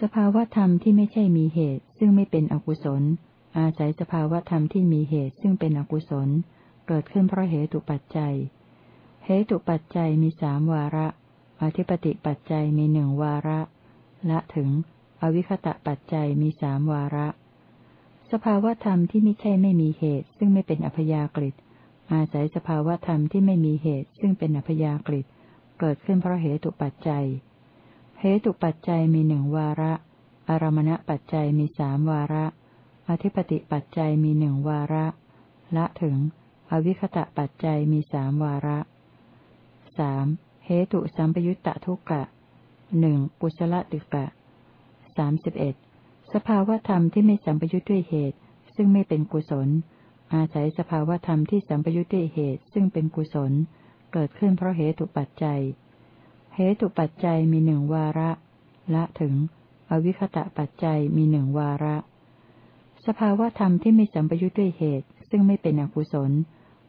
สภาวธรรมที่ไม่ใช่มีเหตุ ซึ่งไม่เป็นอกุศล อาศัยสภาวธรรมที่มีเหตุซึ่งเป็นอกุศล เกิดขึ้นเพราะเหตุปัจจัย เหตุปัจจัยมีสามวาระ อธิปติปัจจัยมีหนึ่งวาระ ละถึง อวิคตะปัจจัยมีสามวาระ สภาวธรรมที่ไม่ใช่ไม่มีเหตุ ซึ่งไม่เป็นอัพยากฤิอาศัยสภาวธรรมที่ไม่มีเหตุ ซึ่งเป็นอัพยากฤิเกิดขึ้นเพราะเหตุปัจจัย เหตุปัจจัยมีหนึ่งวาระ อารมณปัจจัยมีสามวาระ อธิปติปัจจัยมีหนึ่งวาระ ละถึง อวิคตะปัจจัยมีสามวาระสามเหตุสัมปยุตตะทุกกะหนึ่งกุศลติกะสามสิบเอ็ด สภาวธรรมที่ไม่สัมปยุตด้วยเหตุ ซึ่งไม่เป็นกุศล อาศัยสภาวธรรมที่สัมปยุตด้วยเหตุ ซึ่งเป็นกุศล เกิดขึ้นเพราะเหตุปัจจัย เหตุปัจจัยมีหนึ่งวาระ ละถึง อวิคตะปัจจัยมีหนึ่งวาระ สภาวธรรมที่ไม่สัมปยุตด้วยเหตุ ซึ่งไม่เป็นอกุศล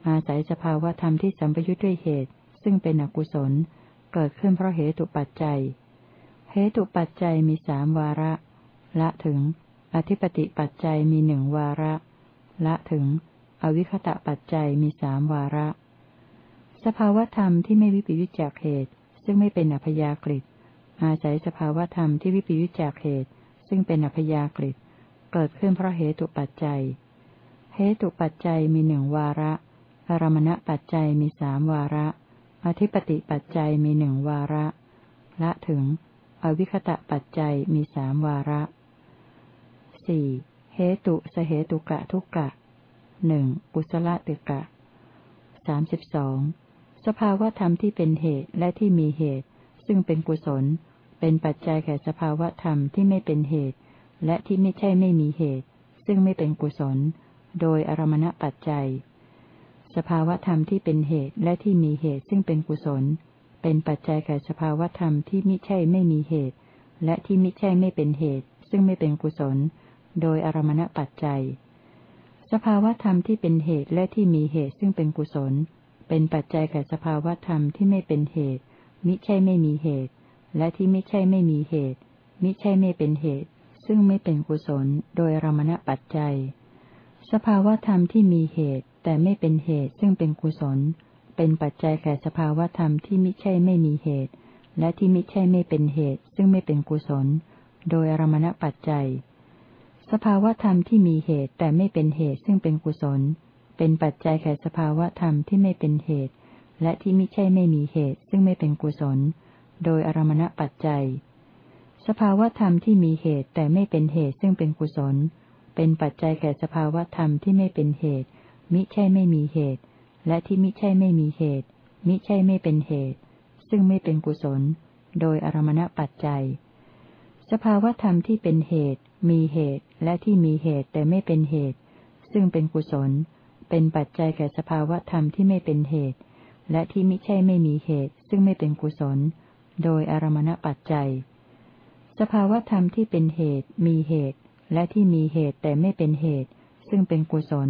อาศัยสภาวธรรมที่สัมปยุตด้วยเหตุ ซึ่งเป็นอกุศล เกิดขึ้นเพราะเหตุปัจจัย เหตุปัจจัยมีสามวาระ ละถึง อธิปติปัจจัยมีหนึ่งวาระ ละถึง อวิคตะปัจจัยมีสามวาระ สภาวธรรมที่ไม่วิปยุจจากเหตุ ซึ่งไม่เป็นอพยากฤิอาศัยสภาวธรรมที่วิปยุจจากเหตุ ซึ่งเป็นอพยากฤิเกิดขึ้นเพราะเหตุปัจจัย เหตุปัจจัยมีหนึ่งวาระอารมณปัจจัยมีสามวาระ อธิปติปัจจัยมีหนึ่งวาระ ละถึง อวิคตะปัจจัยมีสามวาระ สี่เหตุสเหตุกะทุกกะหนึ่งปุสละติกะสามสิบสองสภาวธรรมที่เป็นเหตุและที่มีเหตุ ซึ่งเป็นกุศล เป็นปัจจัยแก่สภาวธรรมที่ไม่เป็นเหตุ และที่ไม่ใช่ไม่มีเหตุ ซึ่งไม่เป็นกุศล โดยอารมณปัจจัย สภาวธรรมที่เป็นเหตุและที่มีเหตุซึ่งเป็นกุศล เป็นปัจจัยแก่สภาวธรรมที่ไมิใช่ไม่มีเหตุ และที่ไมิใช่ไม่เป็นเหตุ ซึ่งไม่เป็นกุศล โดยอารมณปัจจัย สภาวธรรมที่เป็นเหตุและที่มีเหตุซึ่งเป็นกุศล เป็นปัจจัยแก่สภาวธรรมที่ไม่เป็นเหตุ มิใช่ไม่มีเหตุ และที่ไมิใช่ไม่มีเหตุ มิใช่ไม่เป็นเหตุ ซึ่งไม่เป็นกุศล โดยอารมณปัจจัย สภาวธรรมที่มีเหตุแต่ไม่เป็นเหตุซึ่งเป็นกุศล เป็นปัจจัยแก่สภาวธรรมที่ม่ใช่ไม่มีเหตุ และที่มิใช่ไม่เป็นเหตุ ซึ่งไม่เป็นกุศล โดยอารมณปัจจัย สภาวธรรมที่มีเหตุแต่ไม่เป็นเหตุซึ่งเป็นกุศล เป็นปัจจัยแก่สภาวธรรมที่ไม่เป็นเหตุ และที่มิใช่ไม่มีเหตุซึ่งไม่เป็นกุศล โดยอารมณปัจจัย สภาวธรรมที่มีเหตุแต่ไม่เป็นเหตุซึ่งเป็นกุศล เป็นปัจจัยแก่สภาวธรรมที่ไม่เป็นเหตุ มิใช่ไม่มีเหตุ และที่มิใช่ไม่มีเหตุ มิใช่ไม่เป็นเหตุ ซึ่งไม่เป็นกุศล โดยอารมณปัจจัย สภาวธรรมที่เป็นเหตุ มีเหตุและที่มีเหตุแต่ไม่เป็นเหตุ ซึ่งเป็นกุศล เป็นปัจจัยแก่สภาวธรรมที่ไม่เป็นเหตุ และที่มิใช่ไม่มีเหตุ ซึ่งไม่เป็นกุศล โดยอารมณปัจจัย สภาวธรรมที่เป็นเหตุ มีเหตุ และที่มีเหตุแต่ไม่เป็นเหตุ ซึ่งเป็นกุศล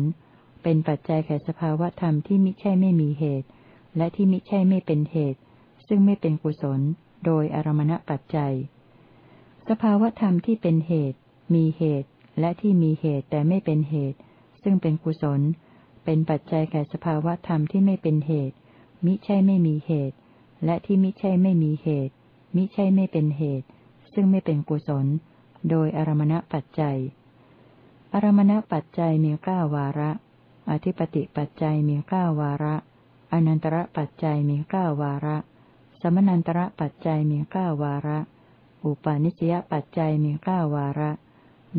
เป็นปัจจัยแก่สภาวธรรมที่มิใช่ไม่มีเหตุ และที่มิใช่ไม่เป็นเหตุ ซึ่งไม่เป็นกุศล โดยอารมณปัจจัย สภาวธรรมที่เป็นเหตุ มีเหตุและที่มีเหตุแต่ไม่เป็นเหตุ ซึ่งเป็นกุศล เป็นปัจจัยแก่สภาวธรรมที่ไม่เป็นเหตุ มิใช่ไม่มีเหตุ และที่มิใช่ไม่มีเหตุ มิใช่ไม่เป็นเหตุ ซึ่งไม่เป็นกุศล โดยอารมณปัจจัย อารมณปัจจัยมีเก้าวาระ อธิปติปัจจัยมีเก้าวาระ อนันตระปัจจัยมีเก้าวาระ สมนันตระปัจจัยมีเก้าวาระ อุปาณิสยปัจจัยมีเก้าวาระ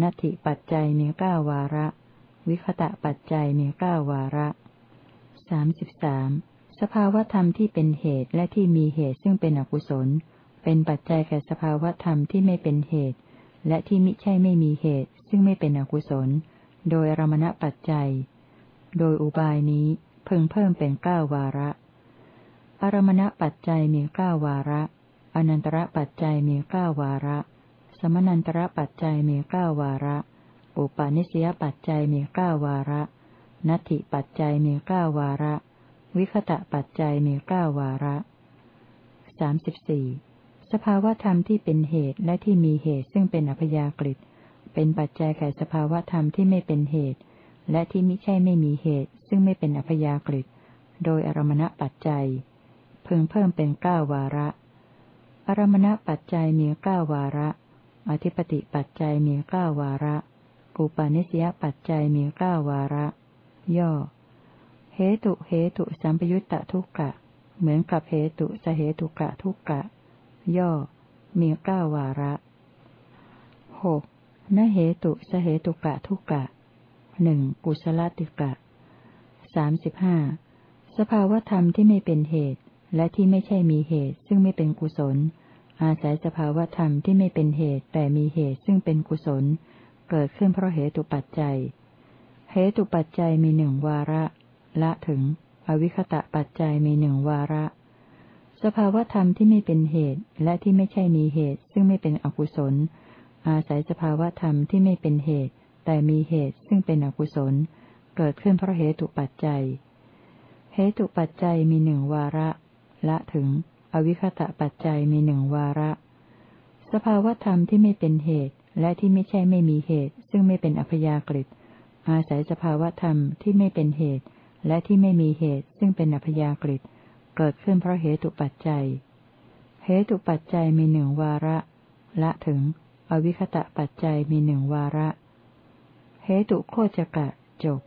นัตถิปัจจัยมีเก้าวาระ วิคตะปัจจัยมีเก้าวาระสามสิบสามสภาวธรรมที่เป็นเหตุและที่มีเหตุซึ่งเป็นอกุศล เป็นปัจจัยแก่สภาวธรรมที่ไม่เป็นเหตุ และที่มิใช่ไม่มีเหตุ ซึ่งไม่เป็นอกุศล โดยรมณปัจจัย โดยอุบายนี้เพิ่งเพิ่มเป็นเก้าวาระ อารมณปัจจัยมีเก้าวาระ อนันตระปัจจัยมีเก้าวาระ สมนันตระปัจจัยมีเก้าวาระ อุปาณิสยปัจจัยมีเก้าวาระ นัตถิปัจจัยมีเก้าวาระ วิคตะปัจจัยมีเก้าวาระสามสิบสี่สภาวธรรมที่เป็นเหตุและที่มีเหตุซึ่งเป็นอพยากฤิเป็นปัจจัยแก่สภาวธรรมที่ไม่เป็นเหตุ และที่มิใช่ไม่มีเหตุ ซึ่งไม่เป็นอพยากฤิโดยอารมณปัจจัยพึงเพิ่มเป็นเก้าวาระ อารมณปัจจัยมีเก้าวาระ อธิปติปัจจัยมีเก้าวาระ อุปาณิสยปัจจัยมีเก้าวาระ ย่อ เหตุเหตุสัมปยุตตะทุกกะ เหมือนกับเหตุสเหตุกะทุกกะ ย่อ มีเก้าวาระหกนเหตุสเหตุกะทุกกะหนึ่งกุศลติกะสามสิบห้าสภาวธรรมที่ไม่เป็นเหตุ และที่ไม่ใช่มีเหตุ ซึ่งไม่เป็นกุศล อาศัยสภาวธรรมที่ไม่เป็นเหตุแต่มีเหตุซึ่งเป็นกุศล เกิดขึ้นเพราะเหตุปัจจัย เหตุปัจจัยมีหนึ่งวาระ ละถึง อวิคตะปัจจัยมีหนึ่งวาระ สภาวธรรมที่ไม่เป็นเหตุและที่ไม่ใช่มีเหตุซึ่งไม่เป็นอกุศล อาศัยสภาวธรรมที่ไม่เป็นเหตุ แต่มีเหตุซึ่งเป็นอกุศล เกิดขึ้นเพราะเหตุปัจจัย เหตุปัจจัยมีหนึ่งวาระ ละถึง อวิคตะปัจจัยมีหนึ่งวาระ สภาวธรรมที่ไม่เป็นเหตุ และที่ไม่ใช่ไม่มีเหตุ ซึ่งไม่เป็นอัพยากฤิอาศัยสภาวธรรมที่ไม่เป็นเหตุ และที่ไม่มีเหตุ ซึ่งเป็นอัพยากฤิเกิดขึ้นเพราะเหตุปัจจัย เหตุปัจจัยมีหนึ่งวาระ ละถึง อวิคตะปัจจัยมีหนึ่งวาระ เหตุโคจกะจบ